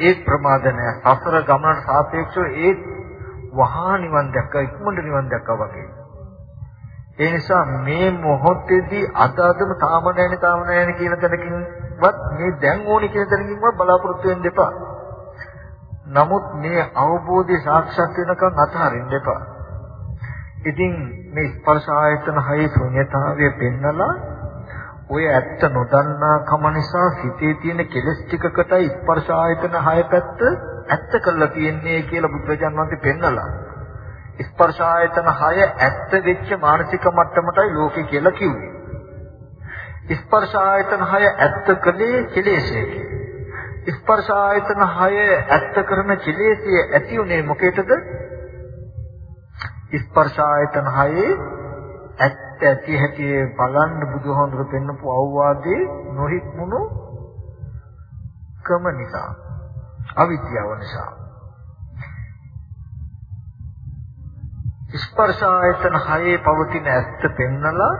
ඒ ප්‍රමාදනය සසර ගමනට සාපේක්ෂව ඒ වහා නිවන් දැක්කා ඉක්මනට නිවන් දැක්කා වගේ ඒ නිසා මේ මොහොතේදී අද අදම තාම නැණි තාම නැණි කියන තැනකින්වත් මේ දැන් ඕනි කියන තැනකින්වත් බලාපොරොත්තු වෙන්න එපා. නමුත් මේ අවබෝධය සාක්ෂාත් වෙනකන් අතහරින්න එපා. ඉතින් මේ ස්පර්ශ ආයතන හයේ ශුන්‍යතාවය පෙන්නලා ඔය ඇත්ත නොදන්නා කම නිසා සිතේ තියෙන කෙලස් ටිකකටයි ස්පර්ශ ආයතන හය පැත්ත ඇත්ත කළා තියන්නේ කියලා බුදුරජාණන් වහන්සේ පෙන්නලා ස්පර්ශ ආයතන 6 ඇත්ත වෙච්ච මානසික මට්ටමටයි ලෝකේ කියලා කිව්වේ. ස්පර්ශ ආයතන 6 ඇත්ත කලේ කෙලෙසේකි. ස්පර්ශ ආයතන 6 ඇත්ත කරන කෙලෙසිය ඇති උනේ මොකේද? ස්පර්ශ ආයතන 6 ඇත්ත ඇති හැටි බලන්න බුදුහාමුදුරු පෙන්නපු අවවාදේ නොහික්මුණු කම නිසා අවිද්‍යාව නිසා. ස්පර්ශ ආයතන හයේ පවතින ඇත්ත පෙන්නලා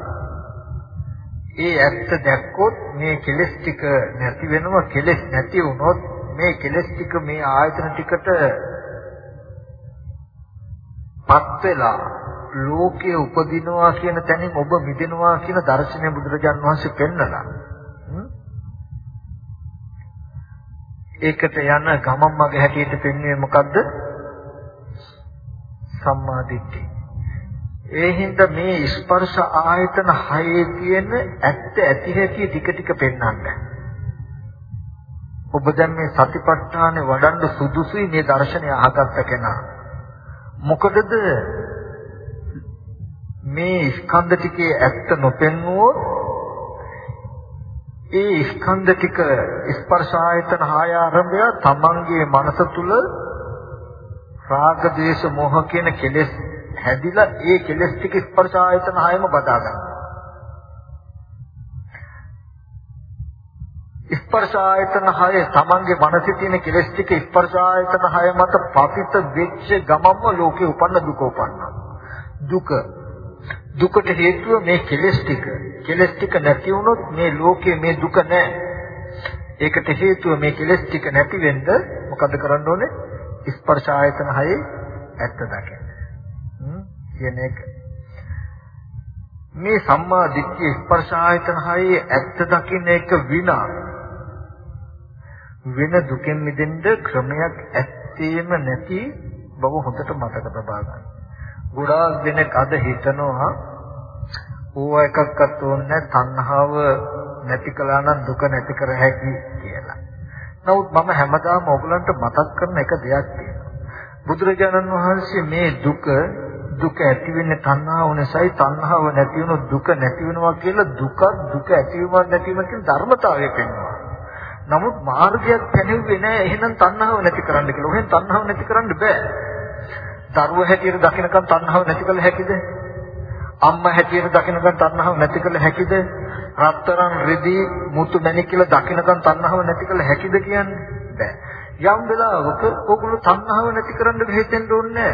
ඒ ඇත්ත දැක්කොත් මේ කෙලස් ටික නැති වෙනවා. කෙලස් නැති වුණොත් මේ කෙලස් ටික මේ ආයතන ටිකට පත් වෙලා ලෝකයේ උපදිනවා කියන තැනින් ඔබ මිදෙනවා කියන දර්ශනය බුදුරජාන් වහන්සේ පෙන්නලා ඒකට යන ගමම් මග හැටියට පෙන්වන්නේ මොකද්ද සම්මා දිට්ඨි. ඒ හින්දා මේ ස්පර්ශ ආයතන හයේ තියෙන ඇත්ත ඇති හැටි ටික ටික පෙන්වන්න. ඔබ දැන් මේ සතිපට්ඨානෙ වඩන්න සුදුසුයි මේ දර්ශනය අහගත්ත කෙනා. මොකදද මේ ස්කන්ධ ටිකේ ඇත්ත නොපෙන්වුවොත් ඒ ස්කන්ධ ටික ස්පර්ශ ආයතන හය ආරම්භය තමන්ගේ මනස තුල රාග දේශ මොහ කියන කෙලෙස් හැදිලා ඒ කෙලෙස් ටික ස්පර්ශ ආයතන හයම බදා ගන්නවා. ස්පර්ශ ආයතන හය තමන්ගේ මනසේ තියෙන කෙලෙස් ටික ස්පර්ශ ආයතන හය මත පතිත වෙච්ච ගමම්ම ලෝකේ උපන්න දුක උපන්නා. දුක දුකට හේතුව මේ කෙලෙස් ටික. කෙලෙස් ටික නැති වුණොත් මේ ලෝකේ මේ දුක නැහැ. ඒකට හේතුව මේ කෙලෙස් ටික නැති වෙන්න මොකද කරන්න ඕනේ? ස්පර්ශ ආයතන හයේ ඇත්ත දකින්න. කියන එක. මේ සම්මා දිට්ඨිය ස්පර්ශ ආයතන හයේ ඇත්ත දකින්න එක විනා වෙන දුකෙන් මිදෙන්න ක්‍රමයක් ඇත්තේම නැති බව හොඳට මතක තබා ගන්න. ගොඩාක් දෙනෙක් අද හිතනවා ඕවා එකක්වත් ඕනේ තණ්හාව නැති කළා නම් දුක නැති කර හැකි කියලා. නමුත් මම හැමදාම ඔයගලන්ට මතක් කරන එක දෙයක් තියෙනවා. බුදුරජාණන් වහන්සේ මේ දුක දුක ඇති වෙන්නේ තණ්හාව නිසායි තණ්හාව නැති වුණොත් දුක නැති වෙනවා කියලා දුක දුක ඇතිවීම නැතිවීම කියන ධර්මතාවය පෙන්වනවා. නමුත් මාර්ගයක් දැනෙන්නේ නැහැ එහෙනම් තණ්හාව නැති කරන්න කියලා. ඔහෙන් තණ්හාව නැති කරන්න බෑ. දරුව හැටියට දකින්නකම් තණ්හාව නැති කළ හැකිද? අම්මා හැටියට දකින්නකම් තණ්හාව නැති කළ හැකිද? රත්තරන් රෙදි මුතු මැණික් කියලා දකින්නකම් තණ්හාව නැති කළ හැකිද කියන්නේ බෑ. යම් වෙලාවක ඕගොල්ලෝ තණ්හාව නැති කරන්න බෙහෙතෙන්න ඕනේ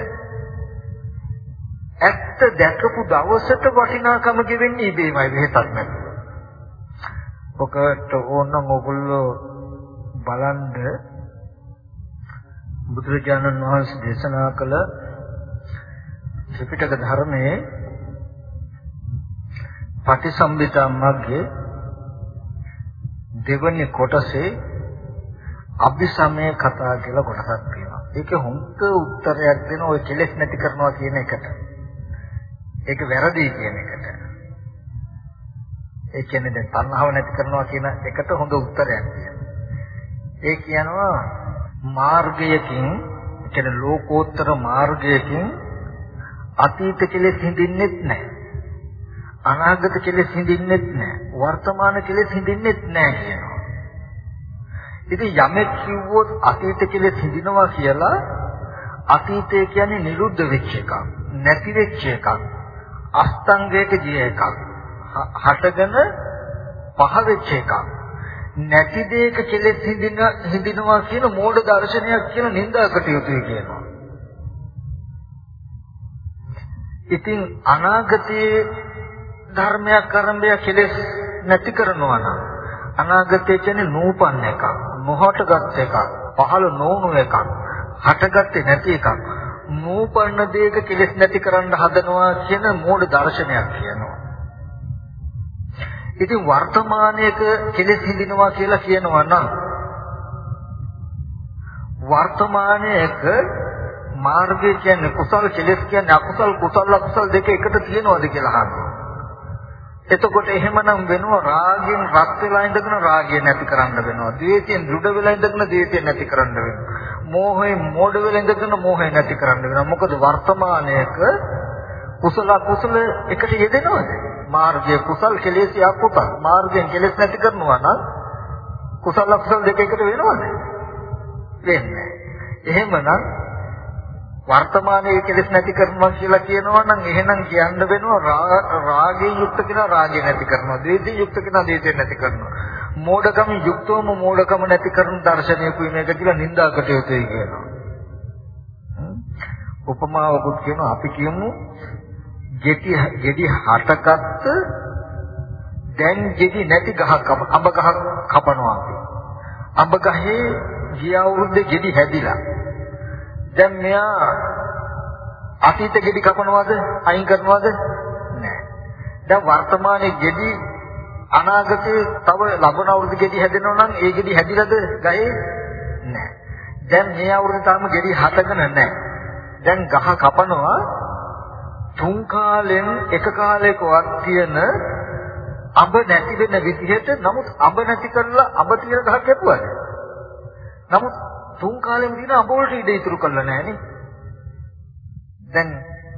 ඇත්ත දැකපු දවසට වටිනාකම ගෙවෙන්නේ ඉබේමයි බෙහෙතක් නැතුව. ඔකට ඕනනම් ඕගොල්ලෝ බලන්න බුදුරජාණන් වහන්සේ දේශනා කළ ත්‍රිපිටක ධර්මයේ පටිසම්භිදා මග්ගේ දෙවනි කොටසේ අභිසමය කතා කියලා කොටසක් තියෙනවා. ඒකේ හොඳ උත්තරයක් දෙන ওই කෙලෙස් නැති කරනවා කියන එකට. ඒක වැරදි කියන එකට. ඒ කියන්නේ දැන් තණ්හාව නැති කරනවා කියන එකට හොඳ උත්තරයක් තියෙනවා. ඒ කියනවා මාර්ගයකින් කියන්නේ ලෝකෝත්තර මාර්ගයකින් අතීත කෙලෙස් හිඳින්නෙත් නැහැ. අනාගත කෙලෙස් හිඳින්නෙත් නැහැ. වර්තමාන කෙලෙස් හිඳින්නෙත් නැහැ කියනවා. ඉතින් යමෙක් කිව්වොත් අතීත කෙලෙස් හිඳිනවා කියලා අතීතය කියන්නේ නිරුද්ධ වෙච්ච එකක්, නැති වෙච්ච එකක්, අස්තංගයක ජී එකක්, හටගෙන පහ වෙච්ච එකක්. නැති දෙයක කෙලෙස් හිඳින හිඳිනවා කියන මෝඩ දර්ශනයක් කියන නින්දාකට යුතුයි කියනවා. ඉතින් අනාගතයේ ධර්මයක් කරඹය කෙලෙස් නැති කරනවා නම් අනාගතය කියන්නේ නූපන්න එකක් මොහොතගත් එකක් පහළ නොවුණු එකක් හටගත්තේ නැති එකක් නූපන්න දෙයක කෙලෙස් නැති කරන්න හදනවා කියන මූල දර්ශනයක් කියනවා ඉතින් වර්තමානයේක කෙලෙස් හිඳිනවා කියලා කියනවා නම් වර්තමානයේක මාර්ගය කියන්නේ කුසල කෙලෙස් කියන්නේ අකුසල කුසල අකුසල දෙක එකට තියෙනවද කියලා අහනවා. එතකොට එහෙමනම් වෙනවා රාගයෙන් රත් වෙලා ඉඳගෙන රාගය නැති කරන්න වෙනවා. ද්වේෂයෙන් දෘಢ වෙලා ඉඳගෙන ද්වේෂය නැති කරන්න වෙනවා. මෝහයෙන් මෝඩ වෙලා ඉඳගෙන මෝහය නැති කරන්න වෙනවා. මොකද වර්තමානයේක කුසල අකුසල එකට යෙදෙනවද? මාර්ගය කුසල් කෙලෙස් අකුසල. මාර්ගයෙන් කෙලෙස් නැති කරනවා නම් කුසල අකුසල දෙක එකට වෙනවද? වෙන්නේ. එහෙමනම් වර්තමානයේ කෙලෙස් නැති කරනවා කියලා කියනවා නම් එහෙනම් කියන්න වෙනවා රාගයෙන් යුක්ත කෙනා රාගය නැති කරනවා ද්වේෂයෙන් යුක්ත කෙනා ද්වේෂය නැති කරනවා මෝඩකම යුක්තවම මෝඩකම නැති කරන දර්ශනයකුයි මේක කියලා නින්දාකට යුතුයි කියනවා උපමාවකුත් කියනවා අපි කියමු ගෙඩි ගෙඩි හටගත්ත දැන් ගෙඩි නැති ගහක් අඹ ගහක් කපනවා අපි අඹ ගහේ ගිය අවුරුද්දේ ගෙඩි හැදිලා දැන් මෙයා අතීත ගෙඩි කපනවද අයින් කරනවද නැහැ. දැන් වර්තමානයේ ගෙඩි අනාගතේ තව ලබන අවුරුදු ගෙඩි හැදෙනවා නම් ඒ ගෙඩි හැදිලාද ගහේ නැහැ. දැන් මේ අවුරුද්දේ තාම ගෙඩි හතගෙන නැහැ. දැන් ගහ කපනවා තුන් කාලෙන් එක කාලයකවත් තියෙන අඹ නැති වෙන විදිහට නමුත් අඹ නැති කරලා අඹ තියෙන ගහක් කැපුවාද? නමුත් තුන් කාලෙම දින අඹ වලට ඉඩ ඉතුරු කරලා නැහනේ. දැන්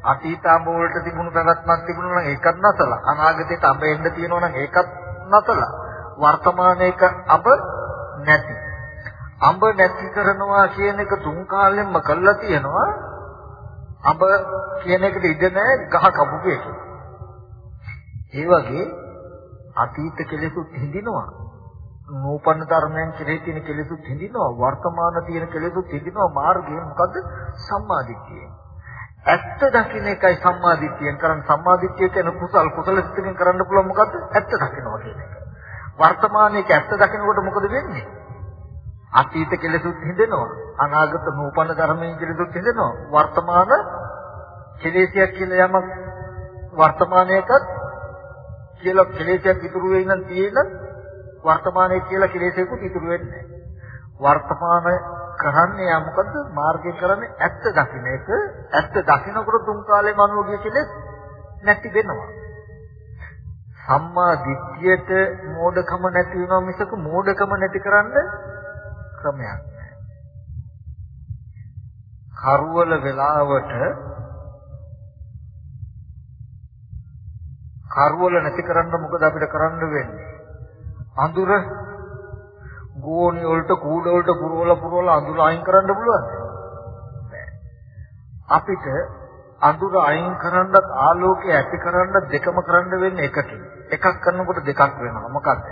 අතීත අඹ වලට තිබුණු පැවැත්මක් තිබුණා නම් ඒකත් නැතලා අනාගතේට අඹ එන්න තියෙනවා නම් ඒකත් නැතලා වර්තමානයේක අඹ නැති. අඹ නැති කරනවා කියන එක තුන් කාලෙම කළා තියෙනවා. අඹ කියන එකට ඉඩ නැහැ ගහ කපුපු එක. ඒ වගේ අතීත කෙලෙසුත් හිඳිනවා. නූපන්න ධර්මයන් කෙරෙහි තියෙන කෙලෙසුත් හිඳිනවා. වර්තමාන තියෙන කෙලෙසුත් හිඳිනවා. මාර්ගය මොකද්ද? සම්මාදිට්ඨිය. ඇත්ත දකින්න එකයි සම්මාදිට්ඨියෙන් කරන්නේ. සම්මාදිට්ඨිය කියන කුසල් කුසල සිතකින් කරන්න පුළුවන් මොකද්ද? ඇත්ත දකින්නවා කියන එක. වර්තමානයේ ඇත්ත දකින්නකොට මොකද වෙන්නේ? අතීත කෙලෙසුත් හිඳෙනවා. අනාගත නූපන්න ධර්මයන් කෙලෙසුත් හිඳෙනවා. වර්තමාන කෙලෙසියක් කියලා යමක් වර්තමානයේකත් කියලා කෙලෙසයක් ඉතුරු වෙයි නම් තියෙන වර්තමානයේ කියලා කෙලෙසෙකුත් ඉතුරු වෙන්නේ වර්තමාන කරන්නේ යා මොකද්ද? මාර්ගය කරන්නේ ඇත්ත දකින්න එක. ඇත්ත දකින්නකොට තුන් කාලේ මනෝගිය කෙලෙස් නැති වෙනවා. සම්මා දිට්ඨියට මෝඩකම නැති වෙනවා මිසක මෝඩකම නැති කරන්න ක්‍රමයක් නැහැ කරවල වෙලාවට කරවල නැති කරන්න මොකද අපිට කරන්න වෙන්නේ අඳුර ගෝණි වලට කූඩ වලට පුරවල පුරවල අඳුර අයින් කරන්න පුළුවන්ද? අපිට අඳුර අයින් කරන්නත් ආලෝකය ඇති කරන්න දෙකම කරන්න වෙන්නේ එකකින්. එකක් කරනකොට දෙකක් වෙනවා. මොකද්ද?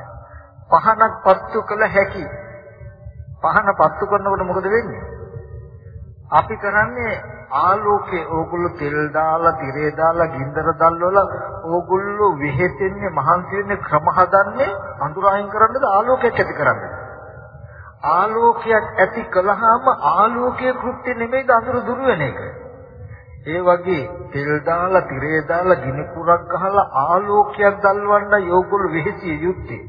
පහනක් පත්තු කළ හැකි. පහන පත්තු කරනකොට මොකද වෙන්නේ? අපි කරන්නේ ආලෝකේ ඕගොල්ලෝ තෙල් දාලා, තිරේ දාලා, ගින්දර දැල්වලා ඕගොල්ලෝ විහෙතෙන්නේ මහන්සි වෙන්නේ ක්‍රම හදන්නේ අඳුර අයින් කරන්නද ආලෝකයක් ඇති කරන්නද? ආලෝකයක් ඇති කළාම ආලෝකයේ කෘත්‍ය නෙමෙයි අඳුර දුර වෙන එක. ඒ වගේ තෙල් දාලා, තිරේ දාලා, ගිනි කුරක් ගහලා ආලෝකයක් දැල්වන්න යෝගොල්ලෝ වෙහෙසිය යුත්තේ.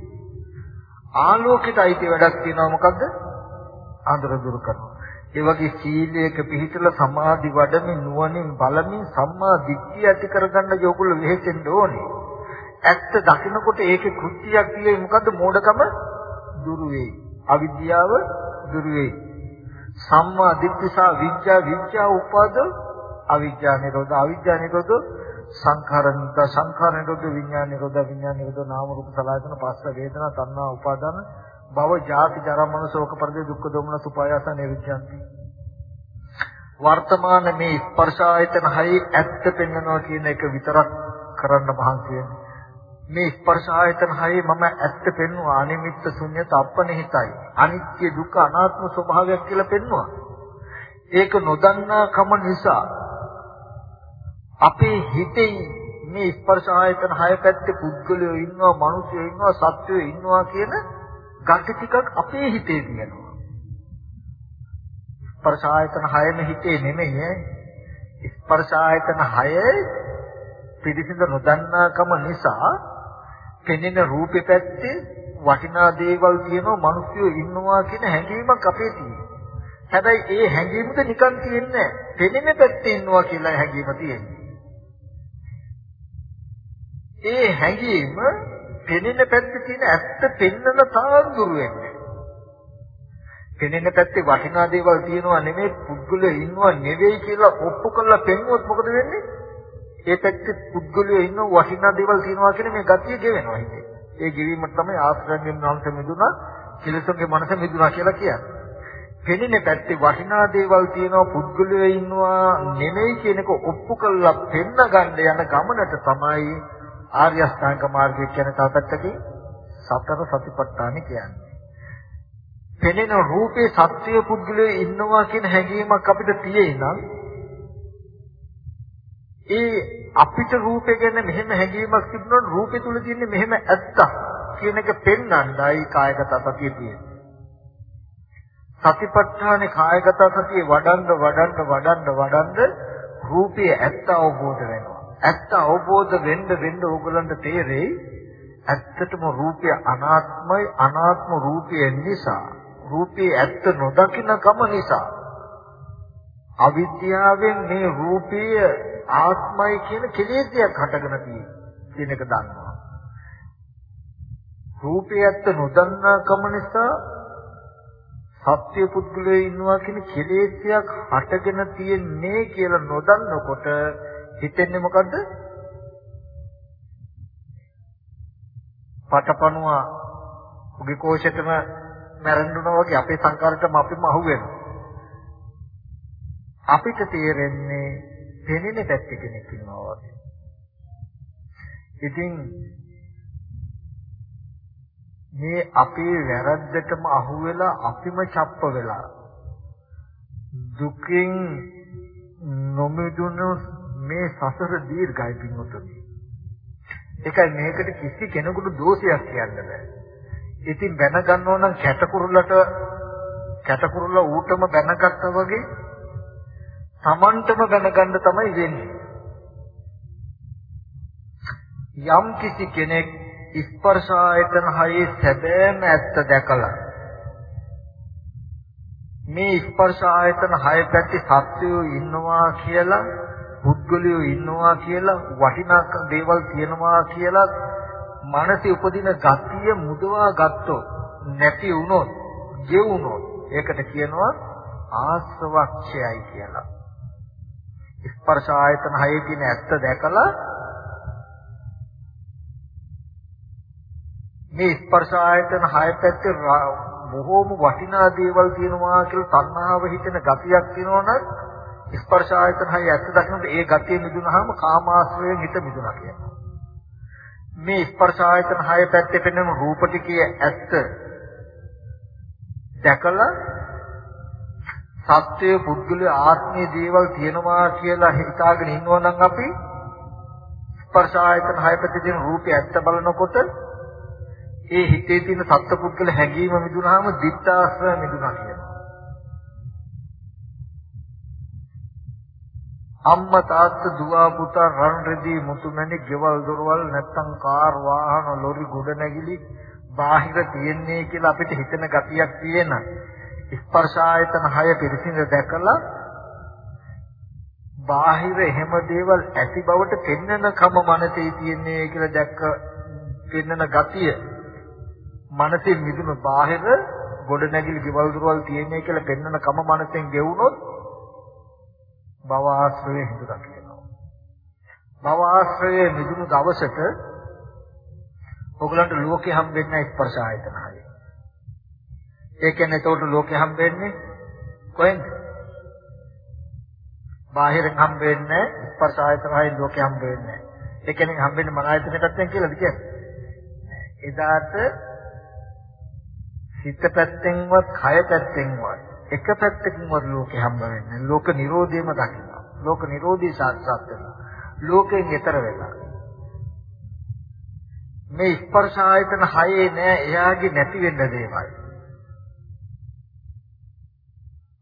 ආලෝකයට අයිති වැඩක් තියෙනවා මොකද්ද? අඳුර දුරු කරනවා. ඒ වගේ සීලයක පිහිටලා සමාධි වඩමින් නුවණින් බලමින් සම්මා දිට්ඨිය ඇති කරගන්න යෝගුල වෙහෙසෙන්න ඕනේ. ඇත්ත දකිනකොට ඒකේ කෘත්‍යයක් කියන්නේ මොකද්ද? මෝඩකම දුරු වෙයි. අවිද්‍යාව දුරු වෙයි. සම්මා දිට්ඨිසා විඥා විඥා උපද අවිඥා නිරෝධ අවිඥා නිරෝධ සංඛාර නිරෝධ සංඛාර නිරෝධ විඥාන නිරෝධ විඥාන නිරෝධ නාම රූප සලආයතන පස්ස වේදනා තණ්හා උපාදාන භව ජාති ජරා මරණ ශෝක පරිදේ දුක්ඛ දෝමන සුපායාස නිරුද්ධಂತಿ වර්තමාන මේ ස්පර්ශ ආයතන හයි ඇත්ත පෙන්වනවා කියන එක විතරක් කරන්න මහන්සි මේ ස්පර්ශ ආයතන හයි මම ඇත්ත පෙන්වුවා. අනිමිත්ත ශුන්‍යත අපනිහිතයි අනිත්‍ය දුක්ඛ අනාත්ම ස්වභාවයක් කියලා පෙන්වුවා. ඒක නොදන්නා කම නිසා අපේ හිතේ මේ ස්පර්ශ ආයතන හය පැත්තේ පුද්ගලයෝ ඉන්නවා මිනිස්සුයෝ ඉන්නවා සත්වයෝ ඉන්නවා කියන ගති ටිකක් අපේ හිතේ තියෙනවා. ස්පර්ශ ආයතන 6ම හිතේ නෙමෙයි ස්පර්ශ ආයතන 6 පිළිසිඳ නොදන්නාකම නිසා පෙනෙන රූපේ පැත්තේ වටිනා දේවල් තියෙනවා මිනිස්සුયો ඉන්නවා කියන හැඟීමක් අපේ තියෙනවා. හැබැයි ඒ හැඟීමද නිකන් තියෙන්නේ පෙනෙන පැත්තේ ඉන්නවා කියලා හැඟීම තියෙනවා. ඒ හැඟීම පෙනෙන පැත්තේ තියෙන ඇත්ත පෙන්නන තාක් දුර වෙන්නේ. පෙනෙන පැත්තේ වටිනා දේවල් තියෙනවා නෙමෙයි පුද්ගලයෝ ඉන්නවා නෙවෙයි කියලා ඔප්පු කරලා පෙන්වුවොත් මොකද වෙන්නේ? ඒ පැත්තේ පුද්ගලයෝ ඉන්න වටිනා දේවල් තියෙනවා කියන මේ ගතිය ගෙවෙනවා හිතේ. ඒ ගෙවීමට තමයි ආශ්‍රයෙන් මනස මිදුණා, කිලසුන්ගේ මනස මිදුණා කියලා කියන්නේ. පෙනෙන පැත්තේ වටිනා දේවල් තියෙනවා පුද්ගලයෝ ඉන්නවා නෙමෙයි කියන එක ඔප්පු කරලා පෙන්න ගන්න යන ගමනට තමයි ආර්ය අෂ්ටාංග මාර්ගය කියන තව පැත්තකින් සතර සතිපට්ඨාන කියන්නේ. පෙනෙන රූපේ සත්‍ය පුද්ගලයෝ ඉන්නවා කියන හැඟීමක් අපිට තියෙයි නම් ඒ අපිට රූපේ ගැන මෙහෙම හැඟීමක් තිබුණොත් රූපේ තුල තියෙන්නේ මෙහෙම ඇත්තක් කියන එක පෙන්වන්නයි කායගත සතිය තියෙන්නේ. සතිපට්ඨානේ කායගත සතිය වඩන්න වඩන්න වඩන්න වඩන්න රූපේ ඇත්ත අවබෝධ වෙනවා. ඇත්ත අවබෝධ වෙන්න වෙන්න ඕගලන්ට තේරෙයි ඇත්තටම රූපය අනාත්මයි අනාත්ම රූපය නිසා රූපේ ඇත්ත නොදකින කම නිසා. අවිද්‍යාවෙන් මේ රූපය ආත්මයි කියන කෙලෙසියක් හටගෙන තියෙන එක දන්නවා. රූපේ ඇත්ත නොදන්නා කම නිසා සත්‍ය පුද්ගලයෝ ඉන්නවා කියන කෙලෙසියක් හටගෙන තියෙන්නේ කියලා නොදන්නකොට හිතෙන්නේ මොකද්ද? පටපණුව උගේ කෝෂෙටම මැරෙන්නුනා වගේ අපේ සංකාරයටම අපිම අහුවෙනවා. අපිට තේරෙන්නේ පෙනෙන පැත්තේ කෙනෙක් ඉන්නවා වගේ. ඉතින් මේ අපේ වැරද්දටම අහු වෙලා අපිම ڇප්ප වෙලා දුකින් නොමිදුණු මේ සසර දීර්ඝයි පින්වතුනි. ඒකයි මේකට කිසි කෙනෙකුට දෝෂයක් කියන්න බෑ. ඉතින් බැන ගන්නව නම් කැටකුරුල්ලට කැටකුරුල්ල ඌටම බැනගත්තා වගේ Tamanටම බැනගන්න තමයි වෙන්නේ. යම් කිසි කෙනෙක් ස්පර්ශ ආයතන හයේ සැබෑම ඇත්ත දැකලා මේ ස්පර්ශ ආයතන හය පැත්තේ සත්‍යය ඉන්නවා කියලා පුද්ගලයෝ ඉන්නවා කියලා වටිනා දේවල් තියෙනවා කියලා මනසේ උපදින ගතිය මුදවා ගත්තොත් නැති වුණොත් ගෙවුනොත් ඒකට කියනවා ආස්වක්ෂයයි කියලා. ස්පර්ශ ආයතන හයේ තියෙන ඇත්ත දැකලා මේ ස්පර්ශ ආයතන හය පැත්තේ බොහෝම වටිනා දේවල් තියෙනවා කියලා තණ්හාව හිතෙන ගතියක් තියෙනවනම් ස්පර්ශ ආයතන හය ඇත්ත දකිනකොට ඒ ගතිය මිදුනහම කාමාශ්‍රයෙන් හිත මිදුණා කියනවා. මේ ස්පර්ශ ආයතන හය පැත්තේ පෙනෙන රූප ටිකේ ඇත්ත දැකලා සත්‍ය පුද්ගල ආත්මීය දේවල් තියෙනවා කියලා හිතාගෙන ඉන්නවා නම් අපි ස්පර්ශ ආයතන හයපති දින රූපය ඇත්ත බලනකොට ඒ හිතේ තියෙන සත්‍ය පුද්ගල හැඟීම මිදුනහම දිත්තාශ්‍රය මිදුනා කියනවා. අම්මා තාත්තා දුව පුතා රන් රෙදි මුතුමැණි ගෙවල් දොරවල් නැත්තම් කාර් වාහන ලොරි ගොඩ නැගිලි බාහිර තියන්නේ කියලා අපිට හිතෙන ගතියක් තියෙන ස්පර්ශ ආයතන හය පිරිසිඳ දැකලා බාහිර එහෙම දේවල් ඇති බවට පෙන්වන කම මනසේ තියන්නේ කියලා දැක්ක පෙන්වන ගතිය. මනසේ මිදුණු බාහිර ගොඩ නැගිලි ගෙවල් දොරවල් තියන්නේ කියලා පෙන්වන කම මනසෙන් ගෙවුනොත් භව ආශ්‍රයේ හිඳුරා කියනවා. භව ආශ්‍රයේ මිදුණු දවසට ඔයගලන්ට ලෝකේ හම්බෙන්නේ ස්පර්ශ ආයතන හය. ඒ කියන්නේ ඒකට ලෝකේ හම්බෙන්නේ කොහෙන්ද? බාහිරින් හම්බෙන්නේ ස්පර්ශ ආයතන හය ලෝකේ හම්බෙන්නේ. ඒ කියන්නේ හම්බෙන්නේ මන ආයතනයකට දැන් කියලාද කියන්නේ? එදාට සිත පැත්තෙන්වත් කය පැත්තෙන්වත් එක පැත්තකින්වත් ලෝකේ හම්බ වෙන්නේ. ලෝක නිරෝධයම දකිනවා. ලෝක නිරෝධී සාක්ෂාත් වෙනවා. ලෝකයෙන් ඈතර වෙනවා මේ ස්පර්ශ ආයතන හයේ නෑ. එයාගේ නැති වෙන්න දේවල්.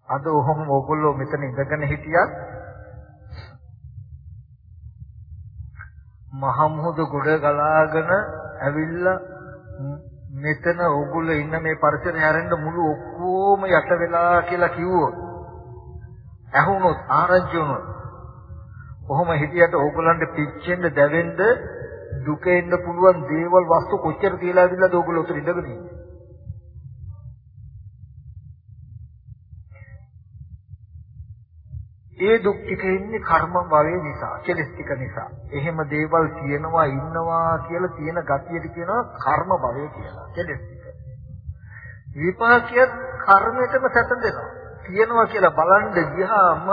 අද ඔහොම ඕගොල්ලෝ මෙතන ඉඳගෙන හිටියත් මහමුහුද ගොඩ ගලාගෙන ඇවිල්ලා මෙතන ඕගොල්ලෝ ඉන්න මේ පරිසරය හැරෙන්න මුළු ඔක්කොම යට වෙලා කියලා කිව්වොත් ඇහුනොත් ආරංචි වුණොත් කොහොම හිටියට ඕගොල්ලන්ට පිච්චෙන්න දැවෙන්න දුක එන්න පුළුවන් දේවල් වස්තු කොච්චර තියලා ඇවිල්ලාද ඕගොල්ලෝ උතර ඉඳගෙන ඉන්නේ? ඒ දුක් ටික ඉන්නේ කර්ම භවයේ නිසා, කෙලස් ටික නිසා. එහෙම දේවල් තියෙනවා ඉන්නවා කියලා තියෙන ගතියට කියනවා කර්ම භවය කියලා. කෙලස් ටික. විපාකය කර්මයටම සැතඳෙනවා. තියෙනවා කියලා බලන් ගියාම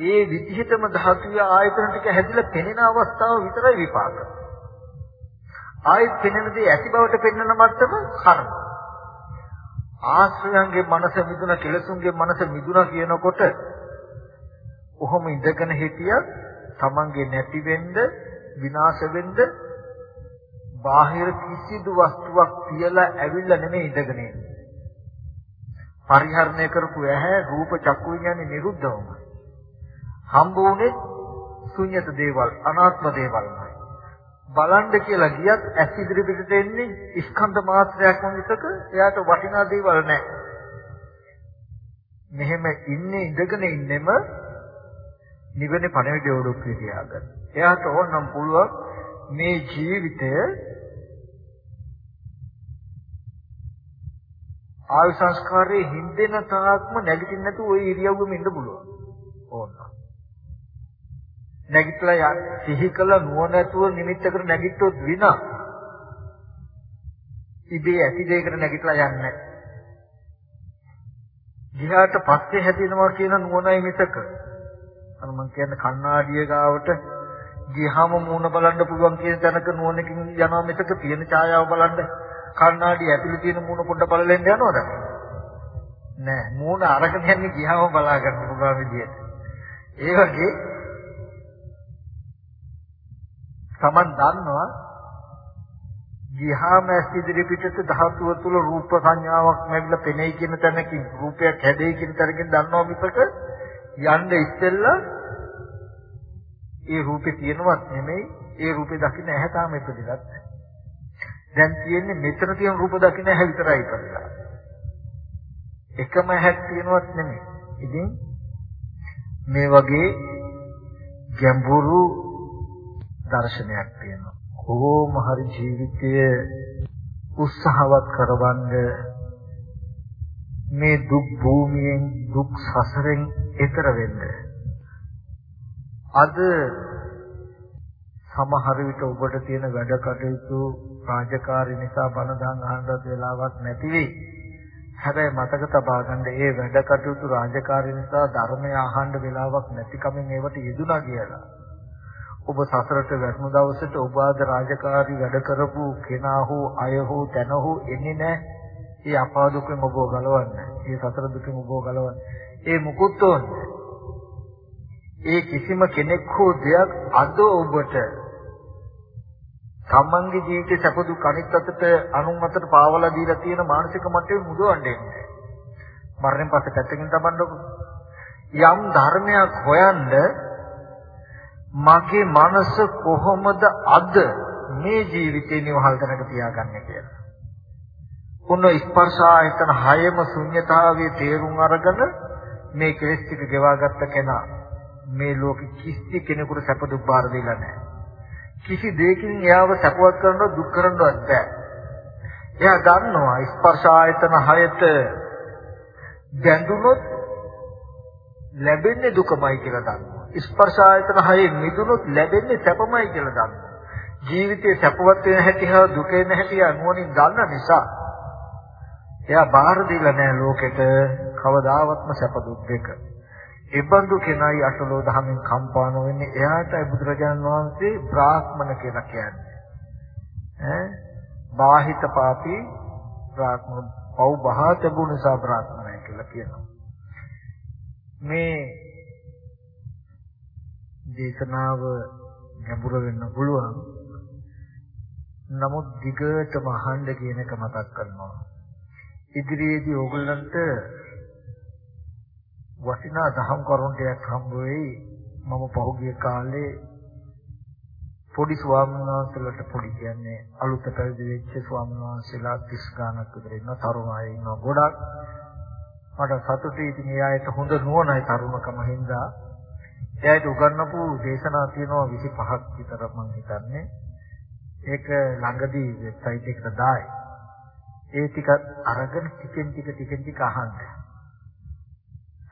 ඒ විදිහටම ධාතුවේ ආයතන ටික හැදිලා පෙනෙන අවස්ථාව විතරයි විපාක. ආයෙත් පෙනෙන දේ ඇති බවට පෙන්වන මට්ටම කර්ම. ආශ්‍රයන්ගේ මනස මිදුන කෙලසුන්ගේ මනස මිදුන කියනකොට කොහොම ඉඳගෙන හිටියත් තමන්ගේ නැති වෙන්න විනාශ වෙන්න බාහිර කිසිදු වස්තුවක් තියලා ඇවිල්ලා නෙමෙයි ඉඳගෙන ඉන්නේ. පරිහරණය කරපු ඇහැ රූප චක්කු විඥානේ නිරුද්ධවම. හම්බ වුනේ ශුන්්‍යත දේවල් අනාත්ම දේවල්මයි. බලන්න කියලා ගියත් ඇස් ඉදිරි පිටට එන්නේ ස්කන්ධ මාත්‍රයක් මිසක එයාට වටිනා දේවල් නැහැ. මෙහෙම ඉන්නේ ඉඳගෙන ඉන්නෙම නිවනේ පණවිඩ උඩුක් තියාගන්න. එයාට ඕනනම් පුළුවන් මේ ජීවිතය ආයු සංස්කාරයේ හින්දෙන තාක්ම නැගිටින්න නැතුව ওই ඉරියව්වෙම ඉන්න පුළුවන්. ඕනනම්. නැගිටලා සිහි කළ නුවණ නැතුව නිමිත්තකට නැගිට්ටොත් විනා ඉබේ ඇති දෙයකට නැගිටලා යන්නේ නැහැ. ගියාට පස්සේ හැදෙනවා කියන නුවණයි මිසක අර මම කියන්නේ කණ්ණාඩිය ගාවට ගියහම මූණ බලන්න පුළුවන් කියන තැනක නුවණකින් යනවා මිසක තියෙන ඡායාව බලන්න කණ්ණාඩිය ඇතුලේ තියෙන මූණ පොඩ්ඩ බලලා යනවද? නෑ. මූණ අරගෙන යන්නේ ගියහම බලා ගන්න පුළුවන් විදියට. ඒ වගේ Taman දන්නවා ගියාම ඇස් ඉදිරි පිටට ධාතුව තුල රූප සංඥාවක් ලැබිලා පෙනෙයි කියන තැනකින් රූපයක් හැදෙයි කියන තැනකින් දන්නවා මිසක යන්න ඉස්සෙල්ලා ඒ රූපේ තියෙනවත් නෙමෙයි ඒ රූපේ දකින්න ඇහැ තාම ඉපදිලත් නැහැ. දැන් තියෙන්නේ මෙතන තියෙන රූප දකින්න ඇහැ විතරයි ඉපදලා. එකම ඇහක් තියෙනවත් නෙමෙයි. ඉතින් මේ වගේ ගැඹුරු දර්ශනයක් තියෙනවා. කොහොම හරි ජීවිතය උත්සාහවත් කරවන්න මේ දුක් භූමියෙන් දුක් සසරෙන් එතර වෙන්න. අද සමහර විට ඔබට තියෙන වැඩ කටයුතු රාජකාරී නිසා බණ දාන් අහන්නත් වෙලාවක් නැති වෙයි. හැබැයි මතක තබා ගන්න ඒ වැඩ කටයුතු රාජකාරී නිසා ධර්මය අහන්න වෙලාවක් නැතිකමෙන් ඒවට යෙදුනා කියලා. ඔබ සසරට වැටුණු දවසට ඔබ ආද රාජකාරී වැඩ කරපු කෙනා හෝ අය හෝ තැන හෝ එන්නේ නැහැ. ඒ අපා දුකෙන් ඔබව ගලවන්නේ. ඒ සතර දුකෙන් ඔබව ගලවන්නේ. ඒ මුකුත් ඕනේ. ඒ කිසිම කෙනෙක් හෝ දෙයක් අද ඔබට තමන්ගේ ජීවිතේ සැප දුක් අනිත් අතට අනුන් අතට පාවලා දීලා තියෙන මානසික මට්ටමේ මුදවන්නේ නැහැ. මරණයෙන් පස්සේ පැත්තකින් තබන්නකො. යම් ධර්මයක් හොයන්න මගේ මනස කොහොමද අද මේ ජීවිතේ නිවහල් තැනක තියාගන්නේ කියලා. උන්න ස්පර්ශ ආයතන හයම ශුන්්‍යතාවයේ තේරුම් අරගෙන මේ කෙලෙස් ටික ගෙවාගත්ත කෙනා මේ ලෝකෙ කිසි කෙනෙකුට සැප දුක් බාර දෙලා නැහැ. කිසි දෙයකින් එයාව සැපවත් කරනව දුක් කරනවත් බෑ. එයා ගන්නවා ස්පර්ශ ආයතන හයට දැඳුනොත් ලැබෙන්නේ දුකමයි කියලා දන්නවා. ස්පර්ශ ආයතන හයේ මිදුනොත් ලැබෙන්නේ සැපමයි කියලා දන්නවා. ජීවිතයේ සැපවත් වෙන හැටි හා දුක වෙන හැටි අනුවණින් දන්න නිසා එයා බාහිර දීලා නැහැ ලෝකෙට කවදාවත්ම සැප දුක් දෙක. ඉබඳු කෙනයි අසලෝ දහමින් කම්පා නොවෙන්නේ එයාටයි බුදුරජාණන් වහන්සේ බ්‍රාහ්මණ කියලා කියන්නේ. ඈ බාහිත පාපී බ්‍රාහ්මණ පව් බහා තිබුණ නිසා බ්‍රාහ්මණය කියලා කියනවා. මේ දේශනාව ගැඹුර වෙන්න පුළුවන්. නමුත් දිගටම අහන්න කියන එක මතක් කරනවා. ඉදිරියේදී ඕගොල්ලන්ට වටිනා දහම් කරුණු ටිකක් හම්බ වෙයි. මම පහුගිය කාලේ පොඩි ස්වාමීන් වහන්සේලාට පොඩි කියන්නේ අලුත පැවිදි වෙච්ච ස්වාමීන් වහන්සේලා 30 ගානක් විතර ඉන්න තරුණ අය ඉන්නවා ගොඩක්. මට සතුටුයි ඉතින් ඒ අයට හොඳ නුවණයි තරුණකම හින්දා. එයාට උගන්වපු දේශනා තියෙනවා 25ක් විතර මම හිතන්නේ. ඒක ළඟදී වෙබ්සයිට් එකට දායි. ඒ ටික අරගෙන ටිකෙන් ටික ටිකෙන් ටික අහන්න.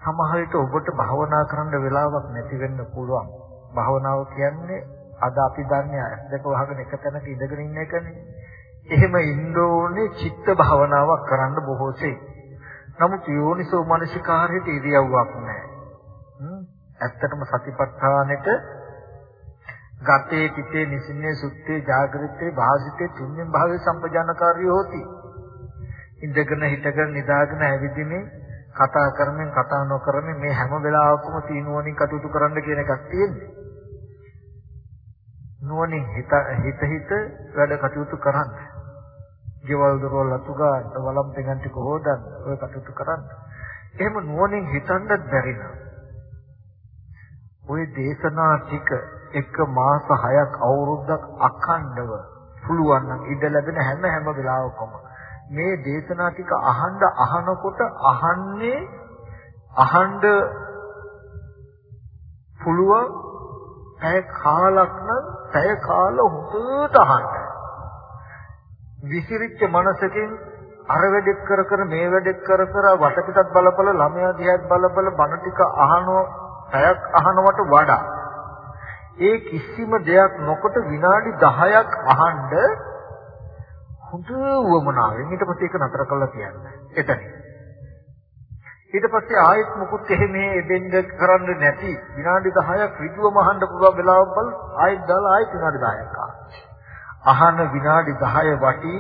සමහර විට ඔබට භාවනා කරන්න වෙලාවක් නැති වෙන්න පුළුවන්. භාවනාව කියන්නේ අද අපි දන්නේ ඇස් දෙක වහගෙන එක තැනක ඉඳගෙන ඉන්න එකනේ. එහෙම ඉන්න ඕනේ චිත්ත භාවනාවක් කරන්න බොහෝසේ. නමුත් යෝනිසෝ මනසිකාරයට ඉරියව්වක් නැහැ. ඇත්තටම සතිපට්ඨානෙට ගතේ පිටේ නිසින්නේ සුත්තේ ජාගරිතේ භාසිතේ තුන්වෙනි භාවයේ සම්පජානකාරී හොති. ඉඳගෙන හිටගෙන නිදාගෙන ඇවිදින්නේ කතා කරමින් කතා නොකරමින් මේ හැම වෙලාවකම තීනුවණින් කටයුතු කරන්න කියන එකක් තියෙන්නේ. නුවණින් හිත හිත හිත වැඩ කටයුතු කරන්න. ගෙවල් දොරවල් අතු ගන්න, වළම් දෙගන් ටික හොදන්න, ඔය කටයුතු කරන්න. එහෙම නුවණින් හිතන්නත් බැරි නම් ওই දේශනා ටික එක මාස 6ක් අවුරුද්දක් අඛණ්ඩව පුළුවන් නම් ඉඳ ලැබෙන හැම හැම වෙලාවකම මේ දේශනා ටික අහන්න අහනකොට අහන්නේ අහන්න පුළුවන් පැය කාලක් නම් පැය කාල හොඳට අහන්න. විසිරිච්ච මනසකින් අර වැඩෙත් කර කර මේ වැඩෙත් කර කර වටපිටත් බලබල ළමයා දිහාත් බලබල බණ ටික අහනවා පැයක් අහනවට වඩා ඒ කිසිම දෙයක් නොකොට විනාඩි 10ක් අහන්න හොඳ වමනාවෙන් ඊට පස්සේ ඒක නතර කළා කියන්නේ. එතන. ඊට පස්සේ ආයෙත් මුකුත් එහෙම එදෙන්න කරන්න නැති විනාඩි 10ක් ඍජුවම අහන්න පුළුවන් වෙලාවක් බල ආයෙත් දාලා ආයෙත් විනාඩි 10ක් අහන විනාඩි 10 වටි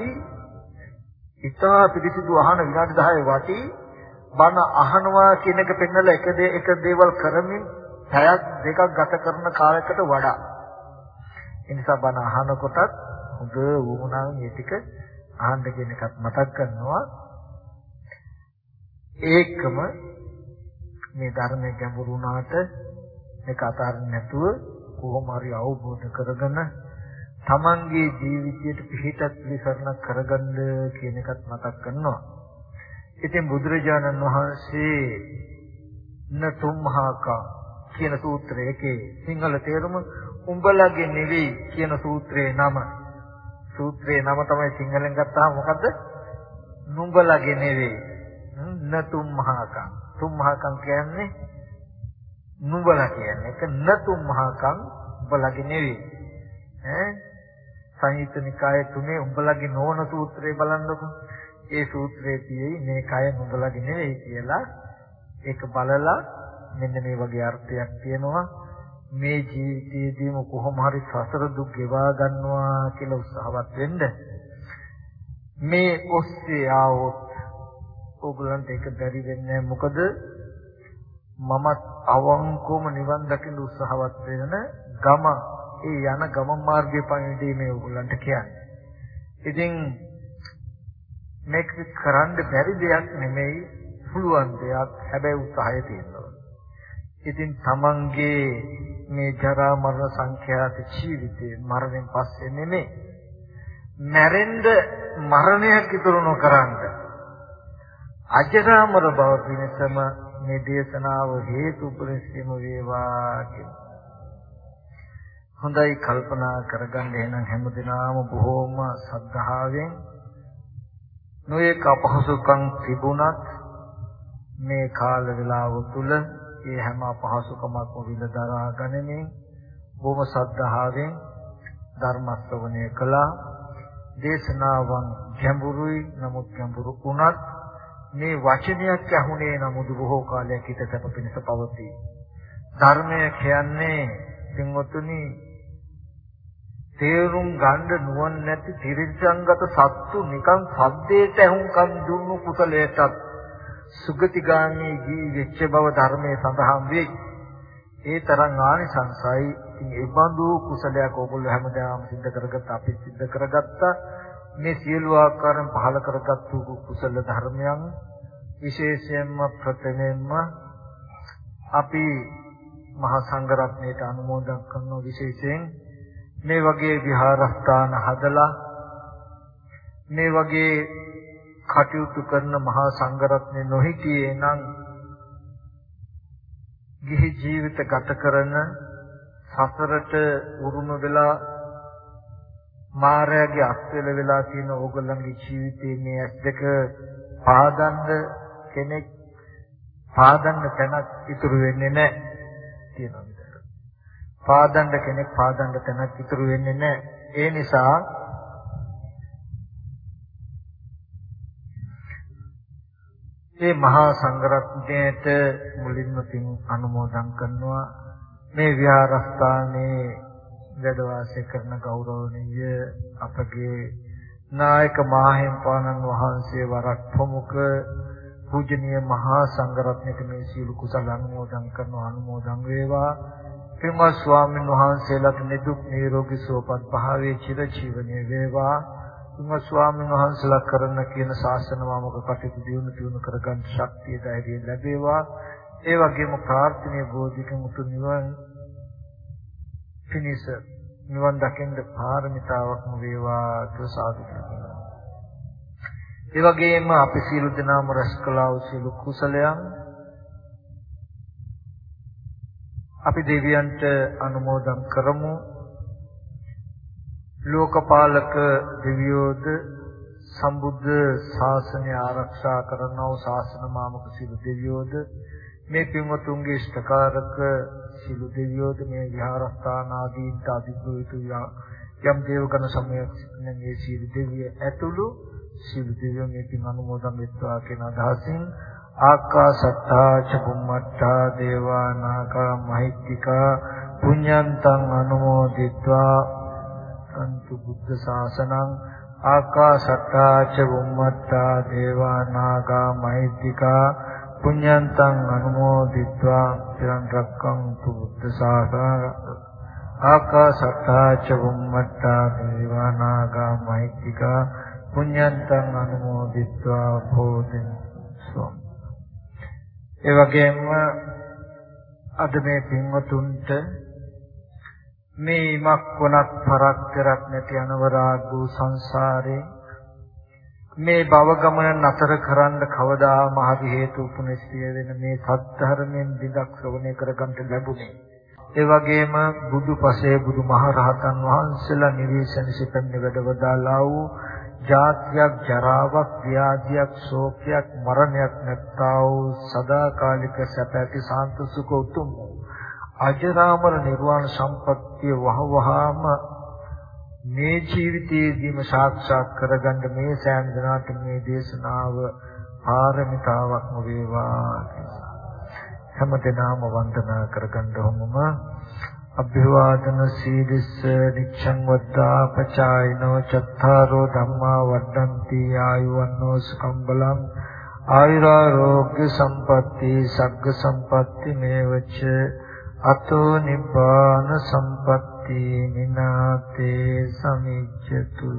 ඉතා පිළිසිදු අහන විනාඩි 10 වටි බණ අහනවා කියන එක පෙන්නලා එක එක දේවල් කරමින් පැයක් දෙකක් ගත කරන කාලයකට වඩා ඒ නිසා බණ අහනකොටත් හොඳ වුණාම මේ ටික අහන්න කියන එකත් මතක් කරනවා ඒකම මේ ධර්මයේ ගැඹුරු වුණාට මේක අතාරින්න නැතුව කොහොම හරි අවබෝධ කරගෙන තමන්ගේ ජීවිතයට පිහිටක් පිළිසරණ කරගන්න කියන එකත් මතක් කරනවා. ඉතින් බුදුරජාණන් වහන්සේ නතුම්හාකා කියන සූත්‍රයේ සිංහල තේරුම උඹලගේ නෙවෙයි කියන සූත්‍රයේ නම සූත්‍රයේ නම තමයි සිංහලෙන් ගත්තාම මොකද්ද? නුඹලගේ නෙවෙයි. නතුම්හාකං. තුම්හාකං කියන්නේ නුඹලා කියන්නේ. ඒක නතුම්හාකං උඹලගේ නෙවෙයි. ඈ සංයුත් නිකායේ තුනේ උඹලගේ නොවන සූත්‍රය බලන්නකො. ඒ සූත්‍රයේ තියෙයි මේ කය නුඹලගේ නෙවෙයි කියලා ඒක බලලා මෙන්න මේ වගේ අර්ථයක් තියෙනවා මේ ජීවිතයේදීම කොහොම හරි සසර දුක් ගෙවා ගන්නවා කියලා උත්සාහවත් වෙන්න මේ ඔස්සේ ආවොත් ඕගොල්ලන්ට ඒක බැරි වෙන්නේ මොකද මමත් අවංකවම නිවන් දකින්න උත්සාහවත් වෙන ගම ඒ යන ගම මාර්ගයේ පණිවිඩය මේ ඕගොල්ලන්ට කියන්නේ. ඉතින් මේක කරන්න බැරි දෙයක් නෙමෙයි පුළුවන් දෙයක් හැබැයි උත්සාහය තියෙනවා. ඉතින් තමන්ගේ මේ ජරා මරණ සංඛ්‍යාත ජීවිතේ මරණයෙන් පස්සේ නෙමෙයි. මැරෙන්න මරණයක් ඉතුරු නොකරන්න. අජරාමර බව පිණිසම මේ දේශනාව හේතු උපරිසම වේවා කියන හොඳයි කල්පනා කරගන්න. එහෙනම් හැමදිනම බොහෝම සද්ධාවෙන් නොයෙක් අපහසුකම් තිබුණත් මේ කාල වේලාව තුල ඒ හැම අපහසුකමක්ම විඳ දරා ගනිමින් බොහොම සද්ධාවෙන් ධර්ම ශ්‍රවණය කළා. දේශනාවන් ගැඹුරුයි නමුත් ගැඹුරු වුණත් මේ වචනයක් ඇහුනේ නමුත් බොහෝ කාලයක් හිත සැප පිණිස පවතී. ධර්මය කියන්නේ පින්වතුනි තේරුම් ගන්න නුවණ නැති තිරිසංගත සත්තු නිකන් සද්දේට ඇහුම්කන් දුන්නු කුසලයටත් සුගතිගාමී ජී වෙච්ච බව ධර්මයේ සඳහන් වෙයි. ඒ තරම් ආනිසංසයි. ඉතින් ඒ බඳු කුසලයක් ඕගොල්ලෝ හැමදාම සිද්ධ කරගත්ත අපි සිද්ධ කරගත්තා. මේ සියලු ආකාරයෙන් පහල කරගත්තු කුසල ධර්මයන් විශේෂයෙන්ම ප්‍රථමයෙන්ම අපි මහා සංඝරත්නයට අනුමෝදන් කරන විශේෂයෙන් මේ වගේ විහාරස්ථාන හදලා මේ වගේ කටයුතු කරන මහා සංඝරත්නය නොහිටියේ නම් ගිහි ජීවිත ගත කරන සසරට උරුම වෙලා මායාවේ අස්වැල වෙලා තියෙන ඕගොල්ලන්ගේ ජීවිතයේ මේ ඇස් දෙක පාදන්න කෙනෙක් පාදන්න තැනක් ඉතුරු වෙන්නේ නැහැ කියනවා විතර. පාදන්න කෙනෙක් පාදන්න තැනක් ඉතුරු වෙන්නේ නැහැ. ඒ නිසා ඒ මහා සංඝරත්නයට මුලින්ම පින් අනුමෝදන් කරනවා. මේ විහාරස්ථානයේ වැඩ වාසය කරන ගෞරවනීය අපගේ නායක මාහිම්පාණන් වහන්සේ වරක් ප්‍රමුඛ පූජනීය මහා සංඝරත්නයට මේ සීල කුසල අනුමෝදන් කරන අනුමෝදන් වේවා. පින්වත් ස්වාමීන් වහන්සේලාට නිදුක් නිරෝගී සුවපත් භාවයේ චිර ජීවනයේ වේවා. තුම ස්වාමීන් වහන්සේලා කරන කියන ශාසන වාමක කටයුතු දියුණු දියුණු කරගන්න ශක්තිය ධෛර්යය ලැබේවා. ඒ වගේම ප්‍රාර්ථනීය බෝධික මුතු නිවන් පිණිස නිවන් දකින්න පාරමිතාවක්ම වේවා කියලා සාදු කරනවා. ඒ වගේම අපි සියලු දෙනාම රැස් කළා වූ සියලු කුසලයන් අපි දෙවියන්ට අනුමෝදන් කරමු ලෝකපාලක දෙවියෝද සම්බුද්ධ ශාසනය ආරක්ෂා කරනව ශාසන මාමක සිළු දෙවියෝද මේ පින්වතුන්ගේ ඉෂ්ඨකාරක සිළු දෙවියෝද මේ විහාරස්ථාන ආදීන්ට අධිග්‍රහිතු යම් දේවගණ සමයක් සිටින මේ සිළු දෙවිය ඇතුළු සිළු දෙවියෝ මේ පින් අනුමෝදන් වෙත්වා කියන අදහසින් ආකාසත්තා ච බුම්මත්තා දේවා නාග මහිත්‍තිකා පුඤ්ඤන්තං අනුමෝදිත්වා. රක්칸තු බුද්ධ ශාසනං ආකාශට්ටා ච බුම්මත්තා දේවා නාග මහිත්‍තිකා පුඤ්ඤන්තං අනුමෝදිත්වා චිරන් රක්칸තු බුද්ධ ශාසනං ආකාශට්ටා ච බුම්මත්තා දේවා නාග මහිත්‍තිකා පුඤ්ඤන්තං අනුමෝදිත්වා භෝධින් සොම් ඒ වගේම අද මේ පින්වතුන්ට මේ ඉමක් වුණත් පරක් කරක් නැති අනවරාගු සංසාරේ මේ භව ගමන නතර කරන්න කවදාම හරි හේතු උපනිශ්‍රය වෙන මේ සත්‍ධර්මයෙන් දිගක් ශ්‍රවණය කරගන්න ලැබුණේ. ඒ වගේම බුදුපසේ බුදුමහරහතන් වහන්සේලා නිවේශන සිතන්නේ වැඩවදාලා වූ ජාතියක් ජරාවක් ව්‍යාධියක් ශෝකයක් මරණයක් නැත්තා වූ සදාකාලික සැප ඇති සාන්ත සුඛ උතුම් වූ අජරාමර නිර්වාණ සම්පත්තිය වහවහාම මේ ජීවිතයේදීම සාක්ෂාත් කරගන්න මේ සෑම දිනකට මේ දේශනාව පාරමිතාවක්ම වේවා හැමදෙනාම වන්දනා කරගන්න ඕමම අභිවාදන සීලිස්ස නිච්ඡං වද්දා පචායිනෝ චත්තාරෝ ධම්මා වඩ්ඩಂತಿ ආයුවන්නෝ සුකම් බලං ආයුරාෝග්‍ය සම්පatti සග්ග සම්පatti මේවච අතෝ නිබ්බාන සම්පatti මිනාතේ සමිච්ඡතු।